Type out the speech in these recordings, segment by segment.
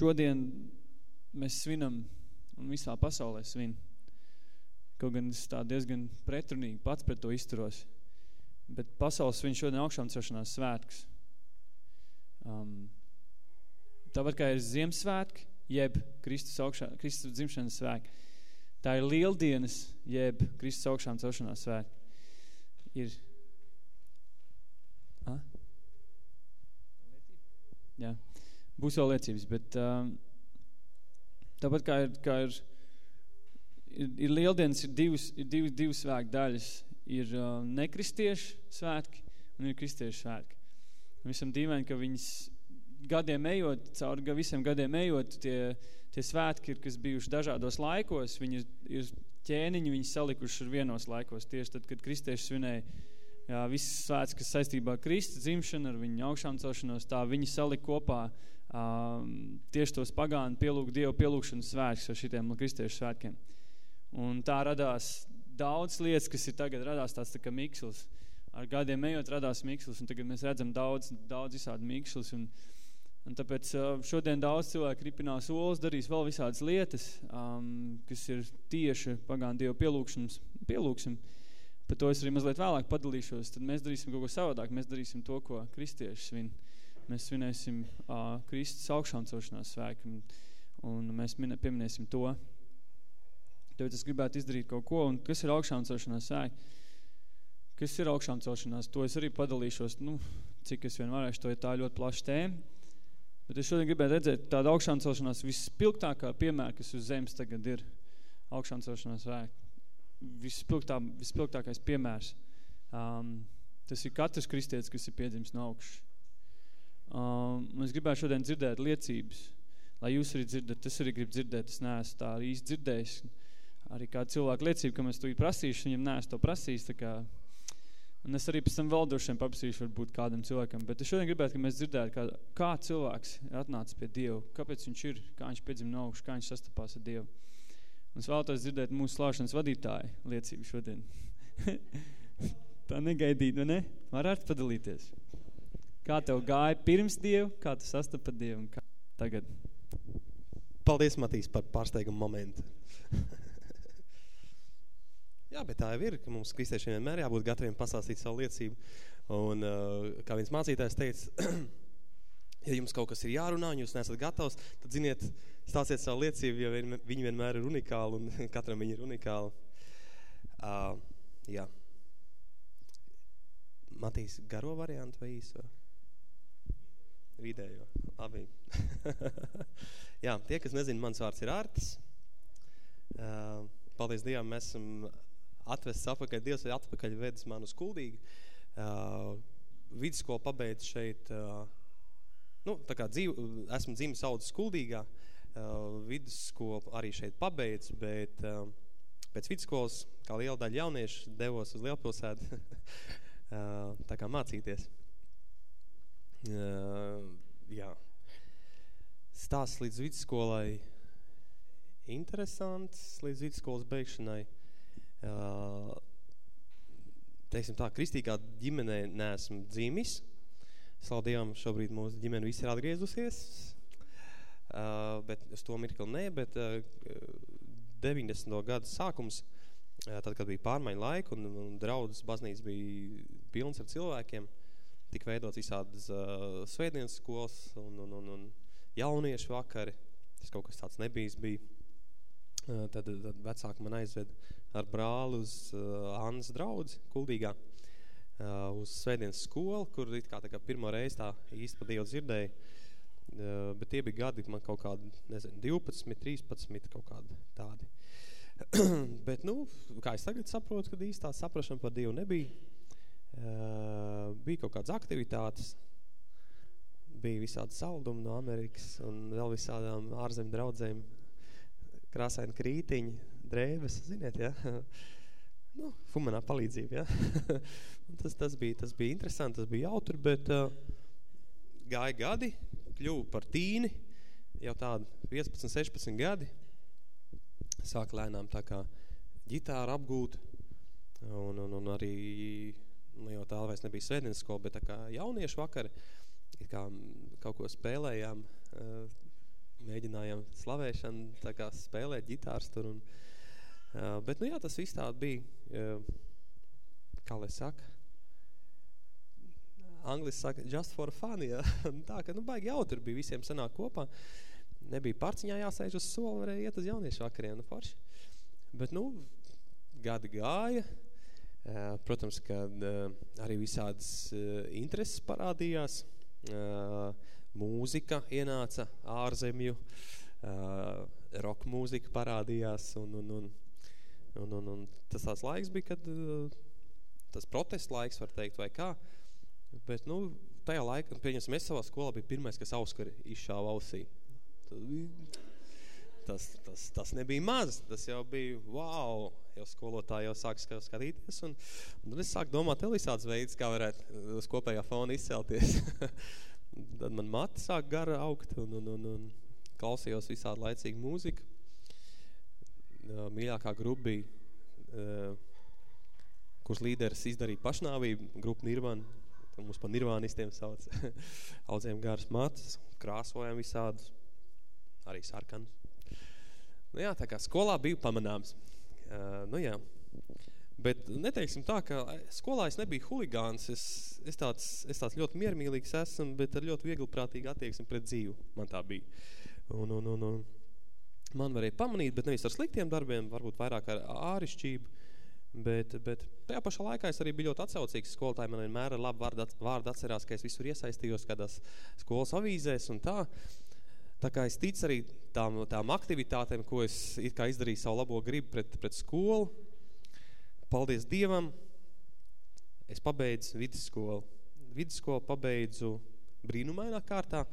šodien mēs svinam, un visā pasaulē svin. Kaut gan es tā diezgan pretrunīgi pats pret to izturos. Bet pasaules svin šodien augšām celšanās svētkus. Um, tāpat kā ir Ziemassvētki, jeb Kristus, augšā, Kristus dzimšanas svētki. Tā ir lieldienas, jeb Kristus augšām celšanās svētki. Ir A? Jā. Būs vēl liecības, bet um, tāpat kā ir, kā ir, ir, ir lieldienas, ir divas, ir divas, divas svētku daļas. Ir uh, nekristiešu svētki un ir kristiešu svētki. Un visam dīvaini, ka viņas gadiem ejot, cauri visiem gadiem ejot, tie, tie svētki, ir, kas bijuši dažādos laikos, viņi ir ķēniņi, viņi salikuši ir vienos laikos, tieši tad, kad kristieši svinēja jā, visas svēts, kas saistībā ar Kristu dzimšanu, ar viņu augšām celšanos, tā viņi salika kopā um, tieši tos pagānu pielūg, Dievu pielūgšanas svētkus ar šitiem kristiešu svētkiem. Un tā radās daudz lietas, kas ir tagad radās tāds tā kā miksls. Ar gadiem ejot radās miksls, un tagad mēs redzam daudz, daudz visādi miksls, un, Un tāpēc šodien daudz cilvēku ripinās olas, darīs vēl visādas lietas, um, kas ir tieši pagānu Dievu pielūkšanas, pielūksim. Par to es arī mazliet vēlāk padalīšos. Tad mēs darīsim kaut ko savādāk. Mēs darīsim to, ko kristieši svin. Mēs svinēsim uh, Kristus augšām celšanās svēku un, un mēs minē, pieminēsim to. Tāpēc es gribētu izdarīt kaut ko. Un kas ir augšām celšanās svēku? Kas ir augšām celšanās? To es arī padalīšos, nu, cik es vien varēšu. To ir tā ļoti plaša tēma. Bet es šodien gribētu redzēt tādu augšām celšanās vispilgtākā piemēra, kas uz zemes tagad ir augšām celšanās vēk. Vispilgtā, vispilgtākais piemērs. Um, tas ir katrs kristietis, kas ir piedzimis no augšas. Um, es gribētu šodien dzirdēt liecības, lai jūs arī dzirdat, tas arī grib dzirdēt, es neesmu tā arī īsti dzirdējis. Arī kāda cilvēka liecība, ka mēs to prasīšu, viņam neesmu to prasījis, tā kā Un es arī pēc tam vēl droši vien paprasīšu varbūt kādam cilvēkam, bet es šodien gribētu, ka mēs dzirdētu, kā, kā cilvēks ir atnācis pie Dievu, kāpēc viņš ir, kā viņš piedzim no augšu, kā viņš sastapās ar Dievu. Un es vēlētos dzirdēt mūsu slāšanas vadītāju liecību šodien. Tā negaidīt, vai ne? Varētu padalīties. Kā tev gāja pirms Dievu, kā tu sastapa Dievu un kā tagad? Paldies, Matīs, par pārsteigumu momentu. Jā, bet tā jau ir, ka mums kristiešiem vienmēr jābūt gataviem pasāstīt savu liecību. Un kā viens mācītājs teica, ja jums kaut kas ir jārunā un jūs nesat gatavs, tad ziniet, stāciet savu liecību, jo vien, viņi vienmēr ir unikāli un katram viņi ir unikāli. Uh, jā. Matīs, garo variantu vai īso? Vidējo. Labi. jā, tie, kas nezina, mans vārds ir Ārtis. Uh, paldies Dievam, mēs esam atvests atpakaļ, Dievs ir atpakaļ vedis manu skuldīgi. Uh, vidusskolu pabeidz šeit, uh, nu, tā kā dzīv, esmu dzīvis audzis skuldīgā, uh, vidusskolu arī šeit pabeidz, bet pēc vidusskolas, kā liela daļa jauniešu, devos uz Lielpilsētu tā kā mācīties. Jā. Stāsts līdz vidusskolai interesants, līdz vidusskolas beigšanai – teiksim tā, kristīgā ģimenē neesmu dzīmis. Dievam, šobrīd mūsu ģimene visi ir atgriezusies, bet uz to mirkli nē, bet uh, 90. gada sākums, tad, kad bija pārmaiņa laika un, un draudzes baznīca bija pilns ar cilvēkiem, tika veidots visādas uh, svētdienas skolas un, un, un, un jauniešu vakari, tas kaut kas tāds nebijis bija. Uh, tad, tad vecāki man aizved ar brāli uz uh, Annas draudzi, Kuldīgā, uh, uz svētdienas skolu, kur it kā, tā kā pirmo reizi tā īsti pa Dievu dzirdēju, uh, bet tie bija gadi, man kaut kādi, nezinu, 12, 13, kaut kādi tādi. bet, nu, kā es tagad saprotu, kad īstā saprašana par Dievu nebija, bija kaut kādas aktivitātes, bija visādi saldumi no Amerikas un vēl visādām ārzem draudzēm, krāsaini krītiņi, drēbes, ziniet, ja? nu, fumanā palīdzība, ja? tas, tas, bija, tas bija interesanti, tas bija jautri, bet uh, gāja gadi, kļuvu par tīni, jau tādu 15, 16 gadi, sāk lēnām tā kā ģitāru apgūt, un, un, un arī, nu jau tā vairs nebija svētdienas skola, bet tā kā jauniešu vakari, kā kaut ko spēlējām, uh, mēģinājām slavēšanu, tā kā spēlēt ģitārs tur. Un, uh, bet, nu jā, tas viss tāda bija, uh, kā lai saka, angliski saka, just for fun, ja? tā, ka, nu, baigi jautri bija, visiem sanāk kopā. Nebija parciņā jāsēž uz soli, varēja iet uz jauniešu vakariem, nu, forši. Bet, nu, gadi gāja, protams, kad uh, arī visādas uh, intereses parādījās, mūzika ienāca ārzemju, rock mūzika parādījās un, un, un, un, un, un tas tāds laiks bija, kad tas protesta laiks, var teikt, vai kā, bet, nu, tajā laikā, pieņemsim, es savā skolā biju pirmais, kas auskari izšāva ausī. Tas, tas, tas nebija maz, tas jau bija, wow, jau skolotāji jau sāk skatīties, un, un tad es sāku domāt, tev visāds veids, kā varētu uz kopējā fona izcelties. Tad man mati sāk gara augt un, un, un, un klausījos visādi laicīgu mūziku. Mīļākā grupa bija, kuras līderis izdarīja pašnāvību, grupa Nirvana, mums pa nirvānistiem sauc, audzējām garas matas, krāsojām visādus, arī sarkanus. Nu jā, tā kā skolā biju pamanāms. Uh, nu jā, Bet neteiksim tā, ka skolā es nebiju huligāns, es, es, tāds, es tāds ļoti miermīlīgs esmu, bet ar ļoti vieglprātīgu attieksmi pret dzīvu. Man tā bija. Un, un, un, un man varēja pamanīt, bet nevis ar sliktiem darbiem, varbūt vairāk ar ārišķību. Bet, bet tajā pašā laikā es arī biju ļoti atsaucīgs. Skolotāji man vienmēr ar labu vārdu, vārdu atcerās, ka es visur iesaistījos kādās skolas avīzēs un tā. Tā kā es ticu arī tām, tām aktivitātēm, ko es it kā izdarīju savu labo gribu pret, pret skolu, paldies Dievam, es pabeidzu vidusskolu. Vidusskolu pabeidzu brīnumainā kārtā,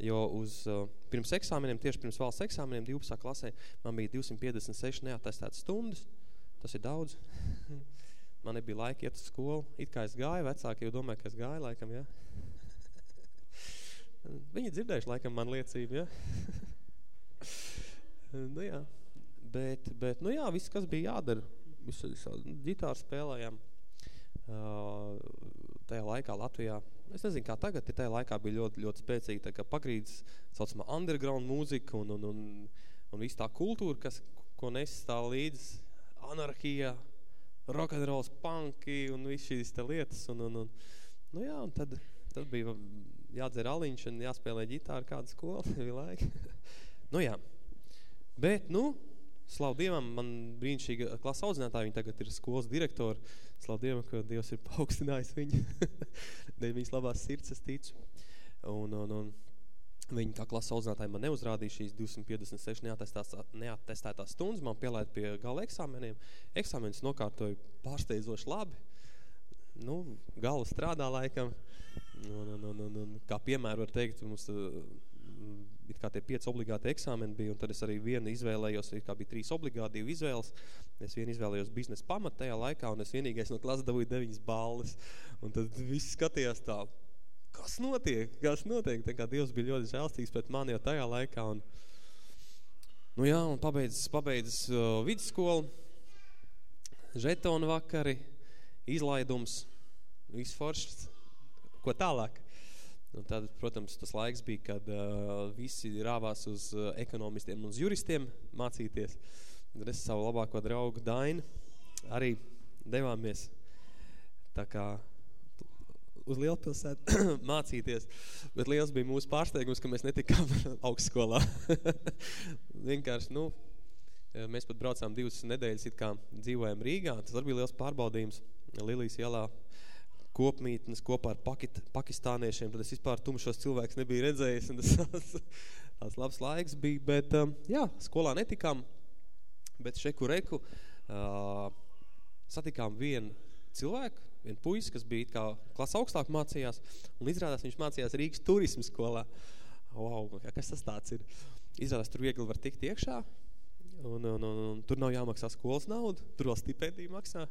jo uz, uh, pirms eksāmeniem, tieši pirms valsts eksāmeniem 12. klasē, man bija 256 neatestētas stundas. Tas ir daudz. man nebija laika iet uz skolu. It kā es gāju, vecāki jau domāju, ka es gāju laikam, ja? Viņi dzirdējuši laikam man liecību, ja? nu jā. Bet, bet, nu jā, viss, kas bija jādara, visu, ģitāru spēlējām. Uh, tajā laikā Latvijā, es nezinu, kā tagad, ja tajā laikā bija ļoti, ļoti spēcīga tā kā pagrīdas, saucamā underground mūzika un, un, un, un visu tā kultūra, kas, ko nes tā līdz anarhija, rock'n'rolls, punki un viss šīs te lietas. Un, un, un, nu jā, un tad, tad bija jādzer aliņš un jāspēlē ģitāru kādu skolu, bija laika. nu jā, bet, nu, Slavu Dievam, man brīnišķīga klasa audzinātāja, viņa tagad ir skolas direktora. Slavu Dievam, ka Dievs ir paaugstinājis viņu. Dēļ viņas labās sirds, es ticu. Un, un, un viņa kā klasa audzinātāja man neuzrādīja šīs 256 neatestētās stundas. Man pielaida pie gala eksāmeniem. Eksāmenis nokārtoja pārsteidzoši labi. Nu, gala strādā laikam. Un, un, un, un, un kā piemēru var teikt, mums it kā tie pieci obligāti eksāmeni bija, un tad es arī vienu izvēlējos, it kā bija trīs obligāti, divi izvēles. Es vienu izvēlējos biznesa pamat tajā laikā, un es vienīgais no klases dabūju deviņas balles. Un tad viss skatījās tā, kas notiek, kas notiek. Tā kā Dievs bija ļoti žēlstīgs pret mani jau tajā laikā. Un, nu jā, un pabeidzis, pabeidzis uh, vidusskolu, žetonu vakari, izlaidums, viss foršs. Ko tālāk? Un tad, protams, tas laiks bija, kad uh, visi rāvās uz uh, ekonomistiem un uz juristiem mācīties. Tad es savu labāko draugu Dainu arī devāmies tā kā uz Lielpilsētu mācīties, bet liels bija mūsu pārsteigums, ka mēs netikām augstskolā. Vienkārši, nu, mēs pat braucām divas nedēļas, it kā dzīvojam Rīgā, tas arī bija liels pārbaudījums Lilijas ielā kopmītnes kopā ar pakit, pakistāniešiem, tad es vispār tumšos cilvēks nebiju redzējis, un tas tās labs laiks bija, bet um, jā, skolā netikām, bet šeku reku uh, satikām vienu cilvēku, vienu puisi, kas bija kā klasa augstāk mācījās, un izrādās viņš mācījās Rīgas turismu skolā. Wow, kas tas tāds ir? Izrādās, tur viegli var tikt iekšā, un, un, un, un tur nav jāmaksā skolas naudu, tur vēl stipendiju maksā.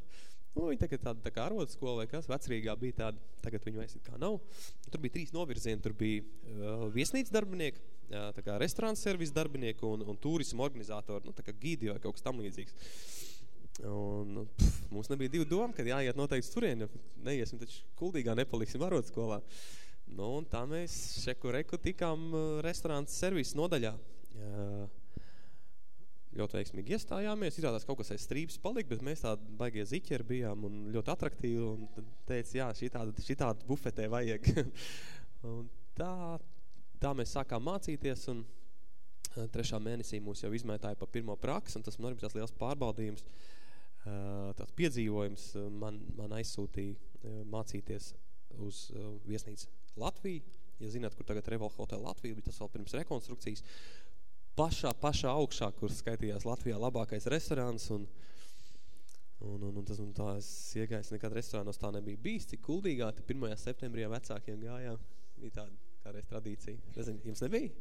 Nu, viņa tagad tāda tā kā arodas skola vai kas, vecrīgā bija tāda, tagad viņa vairs kā nav. Tur bija trīs novirzieni, tur bija uh, viesnīca darbinieki, uh, tā kā restorāns servis darbinieki un, un turismu organizatori, nu, tā kā gīdi vai kaut kas tam līdzīgs. Un nu, pf, mums nebija divu domu, kad jāiet noteikti turien, jo neiesim taču kuldīgā nepaliksim arodas skolā. Nu, un tā mēs šeku reku tikām uh, restorāns servis nodaļā. Ļoti veiksmīgi iestājāmies. Izrādās kaut kas aiz strības palika, bet mēs tādi baigie ziķeri bijām un ļoti atraktīvi un teica, jā, šitādu, šitādu bufetē vajag. un tā, tā mēs sākām mācīties un trešā mēnesī mūs jau izmētāja pa pirmo praksi un tas man arī bija tas liels pārbaudījums, tāds piedzīvojums man, man aizsūtīja mācīties uz viesnīcu Latviju. Ja zināt, kur tagad Reval Hotel Latvija, bet tas vēl pirms rekonstrukcijas pašā, pašā augšā, kur skaitījās Latvijā labākais restorāns, un, un, un, un tas un tā es iegājis nekad restorānos tā nebija bijis, cik kuldīgā, te 1. septembrī vecākiem gājām, bija tāda kādreiz tradīcija. Nezinu, jums nebija?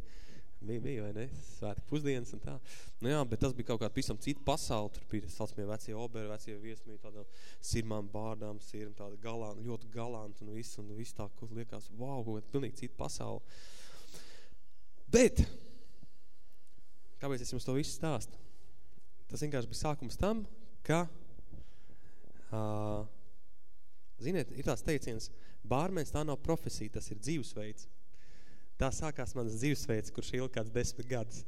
Bija, bija, vai ne? Svēti pusdienas un tā. Nu jā, bet tas bija kaut kāda pavisam cita pasaule. Tur bija saucamie vecie oberi, vecie viesmī, tādām sirmām bārdām, sirm, tāda galāna, ļoti galanti un viss, un viss tā, kur liekas, wow, kaut pilnīgi cita pasaule. Bet, Kāpēc es jums to visu stāstu? Tas vienkārši bija sākums tam, ka, uh, ziniet, ir tās teiciens, bārmens tā nav profesija, tas ir dzīvesveids. Tā sākās manas dzīvesveids, kurš ilga kāds desmit gadus.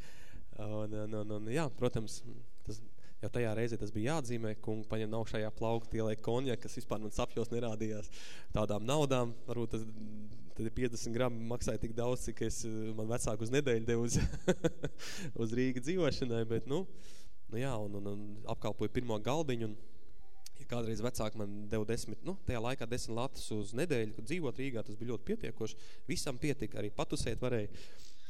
un, un, un, un, jā, protams, tas, jau tajā reizē tas bija jāatzīmē, kungi paņem augšējā plaukta, ieliek konja, kas vispār man sapjos nerādījās tādām naudām, varbūt tas tad 50 gramu maksāja tik daudz, cik es eh, man vecāku uz nedēļu devu uz, uz Rīga dzīvošanai, bet, nu, nu jā, un, un, un apkalpoju pirmo galdiņu, un, ja kādreiz vecāki man deva desmit, nu, tajā laikā desmit latus uz nedēļu, kad dzīvot Rīgā, tas bija ļoti pietiekoši, visam pietika, arī patusēt varēja,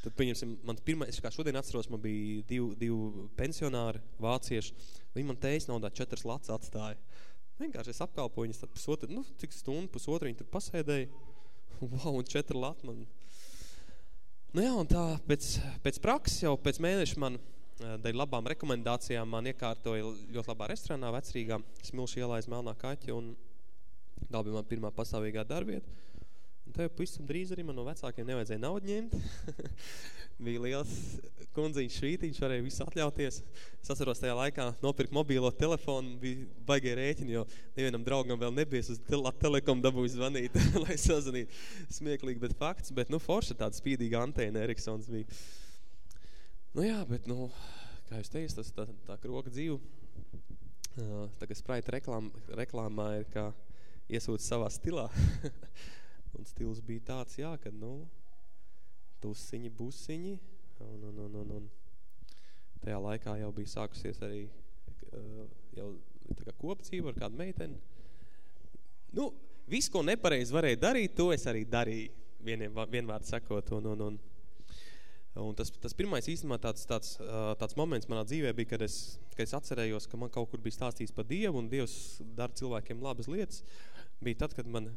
tad, pieņemsim, mans pirmais, kā šodien atceros, man bija divi, divi pensionāri vācieši, viņi man teiks naudā četras lats atstāja. Vienkārši es apkalpoju viņas tad pusotru, nu, cik stundu, pusotru viņi tur pasēdēja, wow, un četri lati man. Nu jā, un tā pēc, pēc prakses jau pēc mēneša man dēļ labām rekomendācijām man iekārtoja ļoti labā restorānā vecrīgā Smilšu ielā aiz Melnā kaķa un tā bija man pirmā pastāvīgā darbieta. Un tev pavisam drīz arī man no vecākiem nevajadzēja naudu ņemt. bija liels kundziņš švītiņš, varēja visu atļauties. Es atceros tajā laikā nopirkt mobīlo telefonu, bija baigie rēķini, jo nevienam draugam vēl nebies uz tele telekom dabūju zvanīt, lai sazvanītu. Smieklīgi, bet fakts, bet nu forša tāda spīdīga antēna Eriksons bija. Nu jā, bet nu, kā jūs teicu, tas tā, tā kroka dzīve. Tagad Sprite reklām, reklāmā ir kā iesūta savā stilā. Un stils bija tāds, jā, ka, nu, tusiņi, busiņi, un, un, un, un, un. Tajā laikā jau bija sākusies arī uh, jau tā kā kopdzīva ar kādu meiteni. Nu, viss, ko nepareizi varēja darīt, to es arī darīju, vieniem, vienvārdu sakot, un, un, un, un tas, tas pirmais īstenībā tāds, tāds, uh, tāds moments manā dzīvē bija, kad es, kad es atcerējos, ka man kaut kur bija stāstīts par Dievu, un Dievs dara cilvēkiem labas lietas, bija tad, kad man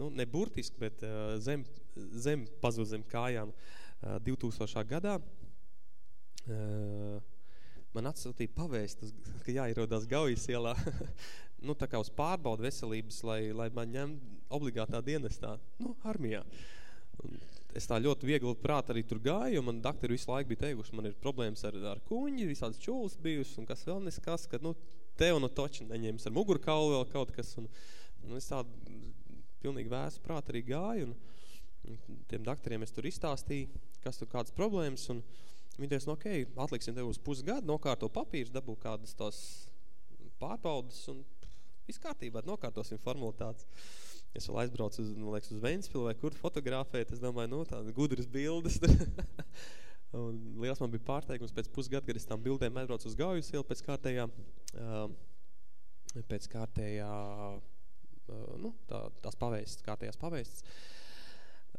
nu, ne burtiski, bet uh, zem, zem pazūd zem kājām uh, 2000. gadā. Uh, man atsūtīja pavēst, ka jāierodās Gaujas ielā, nu, tā kā uz pārbaudu veselības, lai, lai man ņem obligātā dienestā, nu, armijā. Un es tā ļoti viegli prāt arī tur gāju, un man daktori visu laiku bija teikuši, man ir problēmas ar, ar kuņi, visādas čūlas bijusi, un kas vēl neskas, ka, nu, tev no toči neņems ar mugurkaulu vēl kaut kas, un, un es tādu pilnīgi vēsu prāt arī gāju, un, un tiem daktariem es tur izstāstīju, kas tur kādas problēmas, un viņi teica, nu, ok, atliksim tev uz pusgadu, nokārto papīrs, dabū kādas tās pārbaudas, un viss kārtībā, nokārtosim formalitātes. Es vēl aizbraucu uz, nu, liekas, uz Ventspilu vai kur fotografēt, es domāju, nu, tādas gudras bildes. un liels man bija pārteikums pēc pusgada, kad es tām bildēm aizbraucu uz Gaujas ielu pēc kārtējā, uh, pēc kārtējā nu, tā, tās pavēstas, kārtējās pavēstas.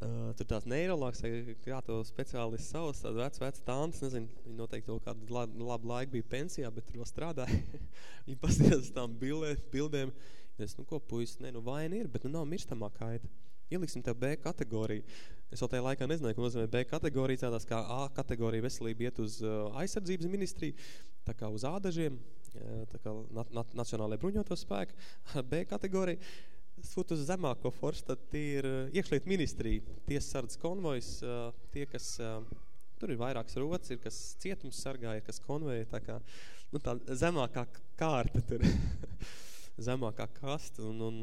Uh, tur tās neirologs, kā to speciālists savs, tāda vec, vec tāns, nezinu, viņi noteikti vēl kādu labu, labu laiku bija pensijā, bet tur vēl strādāja. viņi paskatās tām bildē, bildēm, es, nu ko, puisis, ne, nu vaina ir, bet nu nav mirstamā kaita. Ieliksim tev B kategoriju. Es vēl tajā laikā nezināju, ko nozīmē B kategorija, tādās kā A kategorija veselība iet uz uh, aizsardzības ministriju, tā kā uz ādažiem, tā kā nacionālajie bruņoto spēki, B kategorija, sūt uz zemāko foršu, tad tie ir iekšliet ministrija, tiesasardzes konvojs, tie, kas, tur ir vairākas rots, ir kas cietums sargā, ir kas konvoja, tā kā, nu tā zemākā kārta tur, zemākā kasta, un, un,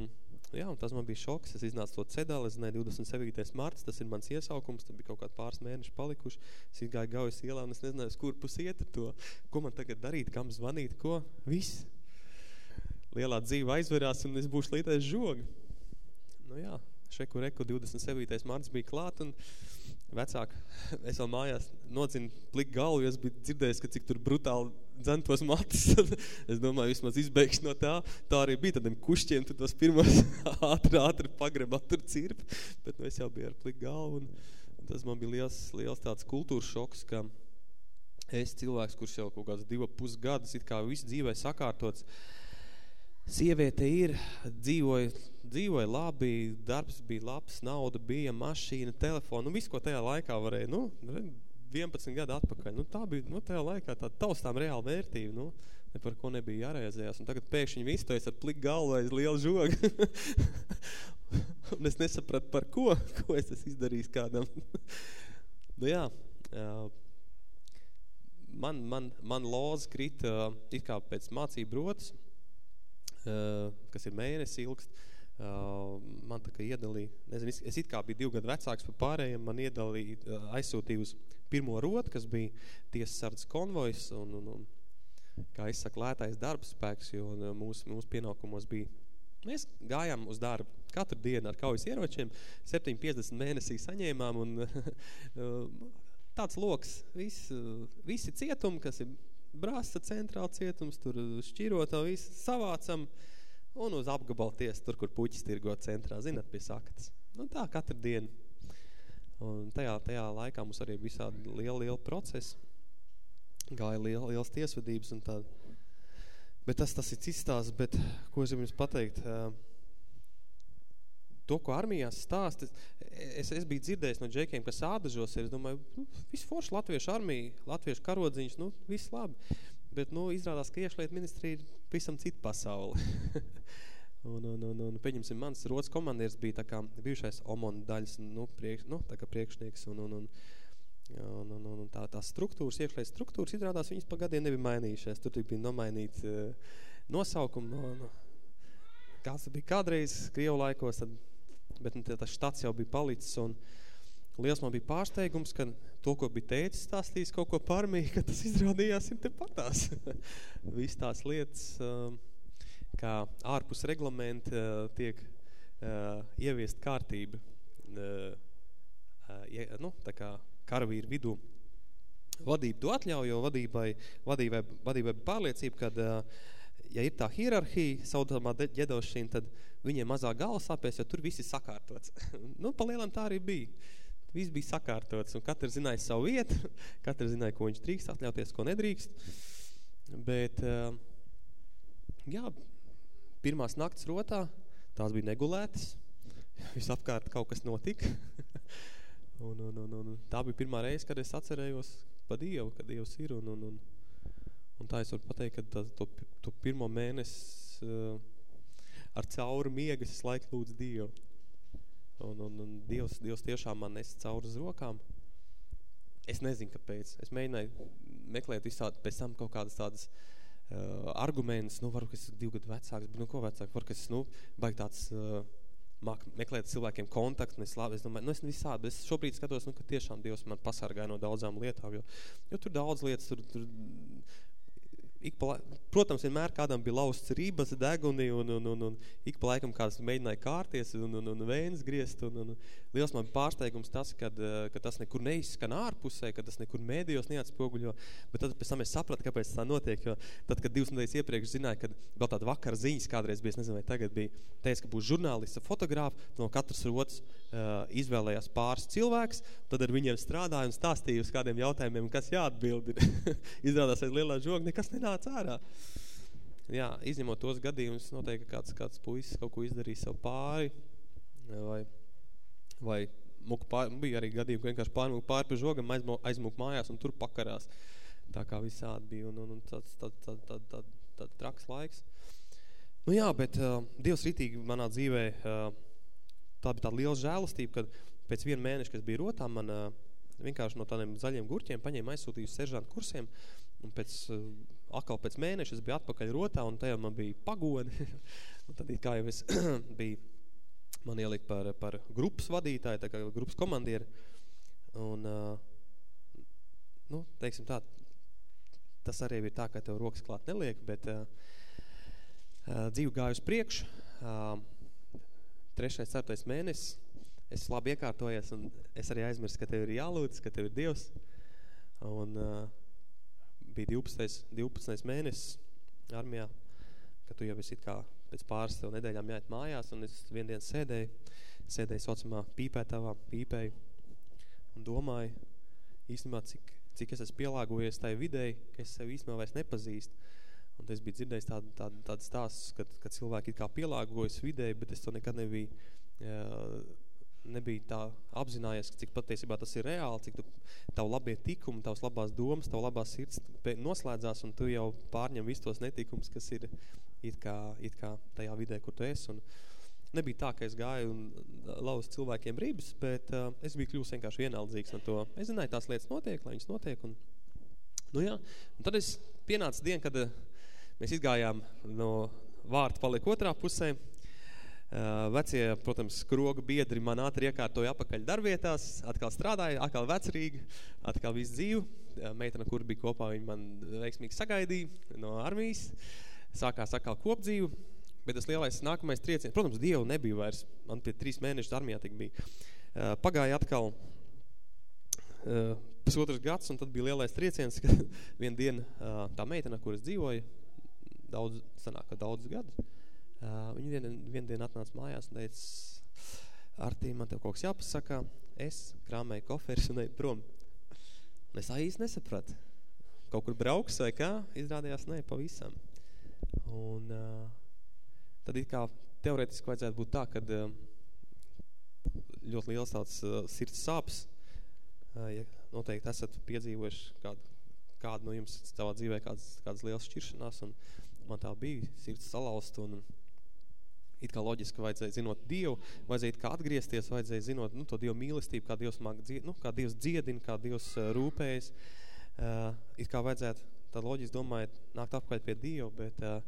Jā, un tas man bija šoks. Es iznācu to cedāli, es zināju 27. marts, tas ir mans iesaukums, tad bija kaut kādi pāris mēneši palikuši. Es izgāju gaujas ielā un es nezināju, kur pus iet to. Ko man tagad darīt, kam zvanīt, ko? Viss. Lielā dzīve aizverās un es būšu lītais žogi. Nu jā, šeku reku 27. marts bija klāt un vecāki, es vēl mājās nocinu pliku galvu, jo es biju dzirdējis, ka cik tur brutāli dzentos matus. es domāju, vismaz izbeigšu no tā. Tā arī bija tādiem kušķiem, tad tos pirmos ātri, ātri pagreba tur cirp. Bet nu, es jau biju ar pliku galvu un, un tas man bija liels, liels tāds kultūras šoks, ka es cilvēks, kurš jau kaut kāds divu pus gadus, it kā visu dzīvē sakārtots, sieviete ir, dzīvoja, dzīvoja labi, darbs bija labs, nauda bija, mašīna, telefona, nu viss, ko tajā laikā varēja, nu, 11 gadu atpakaļ. Nu, tā bija nu, tajā laikā tāda taustām reāla vērtība. Nu, ne par ko nebija jārēzējās. Un tagad pēkšņi visu to es ar pliku galvu aiz lielu žogu. un es nesapratu par ko, ko es esmu izdarījis kādam. nu jā, man, man, man loza krita it kā pēc mācību rotas, kas ir mēnesi ilgst. Uh, man tā kā iedalīja, nezinu, es, it kā biju divu gadu vecāks par pārējiem, man iedalīja, uh, aizsūtīja uz pirmo rotu, kas bija tiesas sardzes konvojs un, un, un, kā es saku, lētais darbs spēks, jo mūsu, mūsu pienākumos bija, mēs gājām uz darbu katru dienu ar kaujas ieročiem, 750 mēnesī saņēmām un tāds loks, vis, visi cietumi, kas ir brāsta centrāla cietums, tur šķirotā, visi savācam, un uz apgabalties, tur, kur puķis tirgo centrā, zinat, pie sakatas. Nu tā, katru dienu. Un tajā, tajā laikā mums arī visādi liela, liela procesa. Gāja liela, liels tiesvedības un tā. Bet tas, tas ir cits tās, bet ko es jums pateikt, to, ko armijās stāst, es, es biju dzirdējis no džekiem, kas ādažos ir, es domāju, nu, viss forši latviešu armija, latviešu karodziņš, nu, viss labi. Bet, nu, izrādās, ka iešliet ministrija ir visam citu pasauli. un, un, un, un, pieņemsim, mans rots komandieris bija tā kā bijušais OMON daļas, nu, priekš, nu tā kā priekšnieks, un, un, un, un, un, un tā, tās struktūras, iekšlēs struktūras, izrādās, viņas pa gadiem nebija mainījušies. Tur bija nomainīt uh, nosaukumu no, no, kāds bija kādreiz Krievu laikos, tad, bet nu, tas štats jau bija palicis, un, liels man bija pārsteigums, ka to, ko bija teicis, stāstījis kaut ko parmīgi, ka tas izrādījās ir tepatās. Viss tās lietas, um, kā ārpus reglamenta uh, tiek uh, ieviest kārtība, uh, nu, tā kā karavīru vidū. Vadība to atļauj, jo vadībai, vadībai, vadībai pārliecība, kad, ja ir tā hierarhija, sautamā ģedošana, tad viņiem mazāk galvas sāpēs, jo tur viss ir sakārtots. nu, pa lielam tā arī bija viss bija sakārtots, un katrs zināja savu vietu, katrs zināja, ko viņš drīkst atļauties, ko nedrīkst. Bet, eh, jā, pirmās naktas rotā, tās bija negulētas, visapkārt kaut kas notika. un, un, un, un tā bija pirmā reize, kad es atcerējos pa Dievu, ka Dievs ir, un, un, un, un tā es varu pateikt, ka tā, to, to pirmo mēnesi uh, ar cauri miegas es laiku lūdzu Dievu. Un, un, un Dievs, Dievs tiešām man nes cauri uz rokām. Es nezinu, kāpēc. Es mēģināju meklēt visādi pēc tam kaut kādas tādas uh, argumentus. Nu, varu, ka es divu gadu vecāks, bet nu, ko vecāk? Varu, ka es, nu, baigi tāds uh, māk meklēt cilvēkiem kontaktu, un es labi, es domāju, nu, es visādi, es šobrīd skatos, nu, ka tiešām Dievs man pasargāja no daudzām lietām, jo, jo tur daudz lietas, tur, tur ik pa, protams, vienmēr kādam bija lausts rības, deguni, un, un, un, un ik pa laikam kāds mēģināja kārties un, un, un vēns griezt. Un, un, liels man pārsteigums tas, kad, eh, ka tas nekur neizskan ārpusē, ka tas nekur mēdījos neatspoguļo, bet tad pēc tam es sapratu, kāpēc tā notiek, jo tad, kad divas nedēļas iepriekš zināja, kad vēl tāda vakara ziņas kādreiz bija, es nezinu, vai tagad bija, teica, ka būs žurnālists, fotogrāfi, no katras rotas uh, izvēlējās pāris cilvēks, tad ar viņiem strādāja un stāstīja uz kādiem jautājumiem, kas jāatbild. Izrādās aiz lielā žoga, nekas nenāca ārā. Jā, izņemot tos gadījumus, noteikti kāds, kāds puisis kaut ko izdarīja sev pāri, vai, vai muku pār, bija arī gadījumi, ka vienkārši pārmuku pāri pie žogam, aizmuk mājās un tur pakarās. Tā kā visādi bija un, un, un tāds, tāds, tāds, tāds, tāds, tāds traks laiks. Nu jā, bet uh, Dievs ritīgi manā dzīvē uh, tā bija tāda liela žēlastība, kad pēc viena mēneša, kas bija rotā, man uh, vienkārši no tādiem zaļiem gurķiem paņēma aizsūtīju seržantu kursiem, un pēc, uh, atkal pēc mēneša es biju atpakaļ rotā, un tajā man bija pagoni, un tad kā jau es biju man ielika par, par grupas vadītāju, tā kā grupas komandieri. Un, uh, nu, teiksim tā, tas arī ir tā, ka tev rokas klāt neliek, bet uh, uh, dzīve gāja uz priekšu. Trešais, ceturtais mēnesis, es labi iekārtojies, un es arī aizmirsu, ka tev ir jālūdz, ka tev ir Dievs. Un bija 12. 12. mēnesis armijā, ka tu jau esi kā pēc pāris nedēļām jāiet mājās, un es viendien sēdēju, sēdēju saucamā pīpētavā, pīpēju, un domāju, īstenībā, cik, cik es esmu pielāgojies tai videi, ka es sevi īstenībā vairs nepazīstu. Un es biju dzirdējis tādu, tādu, tādu stāstu, kad, kad cilvēki it kā pielāgojas videi, bet es to nekad nebiju, nebiju tā apzinājies, cik patiesībā tas ir reāli, cik tu, tavu labie tikumi, tavas labās domas, tavu labās sirds noslēdzās, un tu jau pārņem visus tos netikums, kas ir it kā, it kā tajā vidē, kur tu esi. Un nebija tā, ka es gāju un lauzu cilvēkiem rības, bet uh, es biju kļūst vienkārši vienaldzīgs no to. Es zināju, tās lietas notiek, lai viņas notiek. Un, nu jā, un tad es pienāca diena, kad uh, mēs izgājām no vārta palika otrā pusē. Uh, vecie, protams, skroga biedri man ātri iekārtoja apakaļ darbvietās, atkal strādāja, atkal vecrīgi, atkal visu dzīvu. Uh, meitene, kur bija kopā, viņa man veiksmīgi sagaidīja no armijas. Sākās atkal kopdzīvu, bet tas lielais nākamais trieciens, protams, Dievu nebija vairs, man pie trīs mēnešus armijā tik bija. Pagāja atkal pusotras gads, un tad bija lielais trieciens, ka viena diena tā meitene, kuras dzīvoja, daudz, sanāk, daudz gadus, viņa vien, vien dienu atnāca mājās un teica, Artī, man tev kaut kas jāpasaka, es krāmēju koferis un eju prom. Un es tā īsti nesapratu. Kaut kur brauks vai kā? Izrādījās, ne, pavisam. Un uh, tad it kā teorētiski vajadzētu būt tā, kad uh, ļoti liels tāds uh, sirds sāpes, uh, ja noteikti esat piedzīvojuši kādu, kādu no jums savā dzīvē kādas, kādas liels šķiršanās, un man tā bija sirds salaust, un it kā loģiski vajadzēja zinot Dievu, vajadzēja kā atgriezties, vajadzēja zinot nu, to Dievu mīlestību, kā Dievs, māk, nu, kā Dievs dziedina, kā Dievs uh, rūpējas, uh, it kā vajadzētu tad loģiski domājot nākt apkārt pie Dievu, bet uh,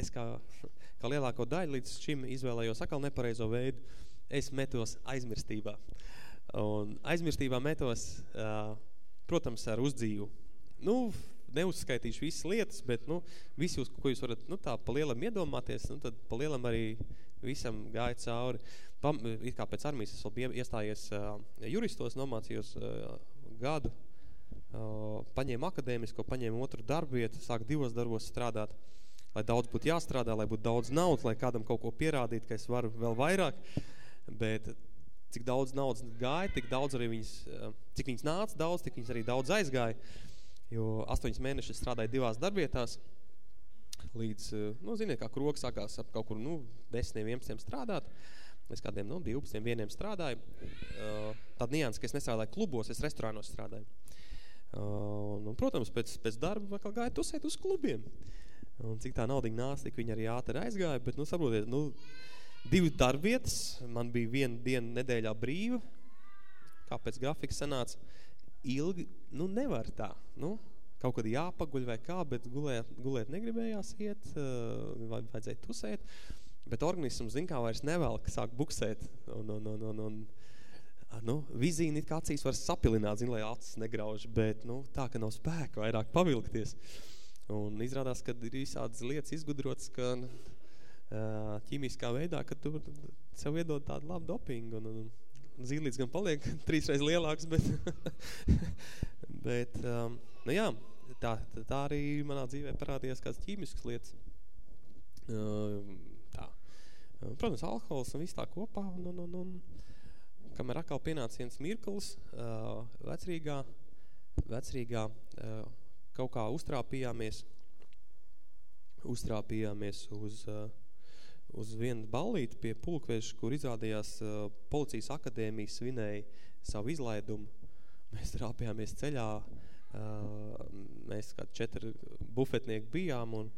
es kā, kā lielāko daļu līdz šim izvēlējos atkal nepareizo veidu, es metos aizmirstībā. Un aizmirstībā metos, uh, protams, ar uzdzīvu. Nu, neuzskaitīšu visas lietas, bet, nu, visi, uz, ko jūs varat, nu, tā pa lielam iedomāties, nu, tad pa lielam arī visam gāja cauri. Pam, it kā pēc armijas es vēl iestājies uh, juristos, nomācījos uh, gadu, paņēma akadēmisko, paņēma otru darbu vietu, sāk divos darbos strādāt, lai daudz būtu jāstrādā, lai būtu daudz naudas, lai kādam kaut ko pierādīt, ka es varu vēl vairāk, bet cik daudz naudas gāja, tik daudz arī viņas, cik viņas nāca daudz, tik viņas arī daudz aizgāja, jo astoņas mēnešus strādāja divās darbietās, līdz, nu, ziniet, kā kroks sākās ap kaut kur, nu, 10, 11 strādāt, līdz kādiem, nu, 12, vieniem strādāju. Tad nians, ka es nestrādāju klubos, es restorānos strādāju. Un, un, protams, pēc, pēc darba vēl gāja tusēt uz klubiem. Un cik tā naudiņa nāca, tik viņi arī ātri aizgāja, bet, nu, saprotiet, nu, divi darbvietas, man bija viena diena nedēļā brīva, kā pēc grafika sanāca, ilgi, nu, nevar tā, nu, kaut kad jāpaguļ vai kā, bet gulēt, gulēt negribējās iet, vai vajadzēja tusēt, bet organisms, zin kā, vairs nevēl, ka sāk buksēt, un, un, un, un, un nu, vizīni kā acīs var sapilināt, zin, lai acis negrauž, bet nu, tā, ka nav spēka vairāk pavilkties. Un izrādās, ka ir visādas lietas izgudrotas, ka ķīmiskā veidā, ka tu sev iedod tādu labu dopingu, un, un zīlīts gan paliek trīsreiz lielāks, bet, bet um, nu jā, tā, tā arī manā dzīvē parādījās kāds ķīmisks lietas. Um, tā. Protams, alkohols un viss tā kopā, un, un, un, un kamēr atkal pienāca viens mirklis uh, vecrīgā, vecrīgā uh, kaut kā uztrāpījāmies, uztrāpījāmies uz, uh, uz vienu ballīti pie pulkveža, kur izrādījās uh, policijas akadēmijas svinēja savu izlaidumu. Mēs trāpījāmies ceļā, uh, mēs kā četri bufetnieki bijām un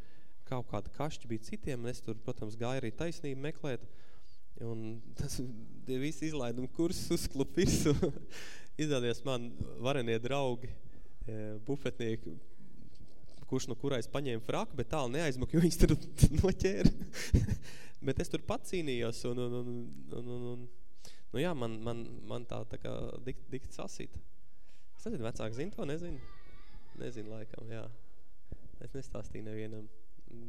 kaut kāda kašķi bija citiem, un es tur, protams, gāju arī taisnību meklēt, uh, Un tas tie visi izlaidumi kursus uzklup visu. Izrādījās man varenie draugi, e, bufetnieki, kurš no kurais paņēma fraku, bet tālu neaizmuka, jo viņas tur noķēra. bet es tur pats cīnījos un, un, un, un, un, un nu jā, man, man, man tā, tā kā dikt, dikt sasita. Es nezinu, vecāki zina to, nezinu. Nezinu laikam, jā. Es nestāstīju nevienam.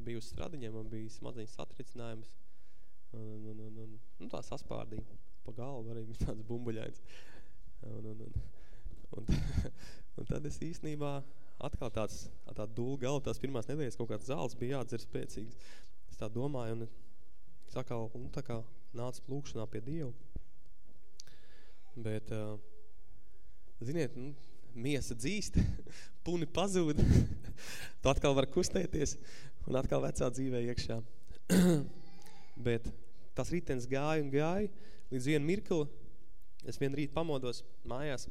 Biju uz stradiņiem, man bija smadziņas satricinājums. Un, un, un, un, un tā saspārdīja. Pa galvu arī bija tāds bumbuļains. Un, un, un, un, un tad es īstenībā atkal tāds, tā dūla galva, tās pirmās nedēļas kaut kāds zāles bija jādzer spēcīgs. Es tā domāju, un es atkal, nu, tā kā nāca plūkšanā pie Dievu. Bet, uh, ziniet, nu, miesa dzīst, puni pazūd, tu atkal var kustēties un atkal vecā dzīvē iekšā. Bet tas ritens gāja un gāja, līdz vienu mirkli, es vienu rīt pamodos mājās,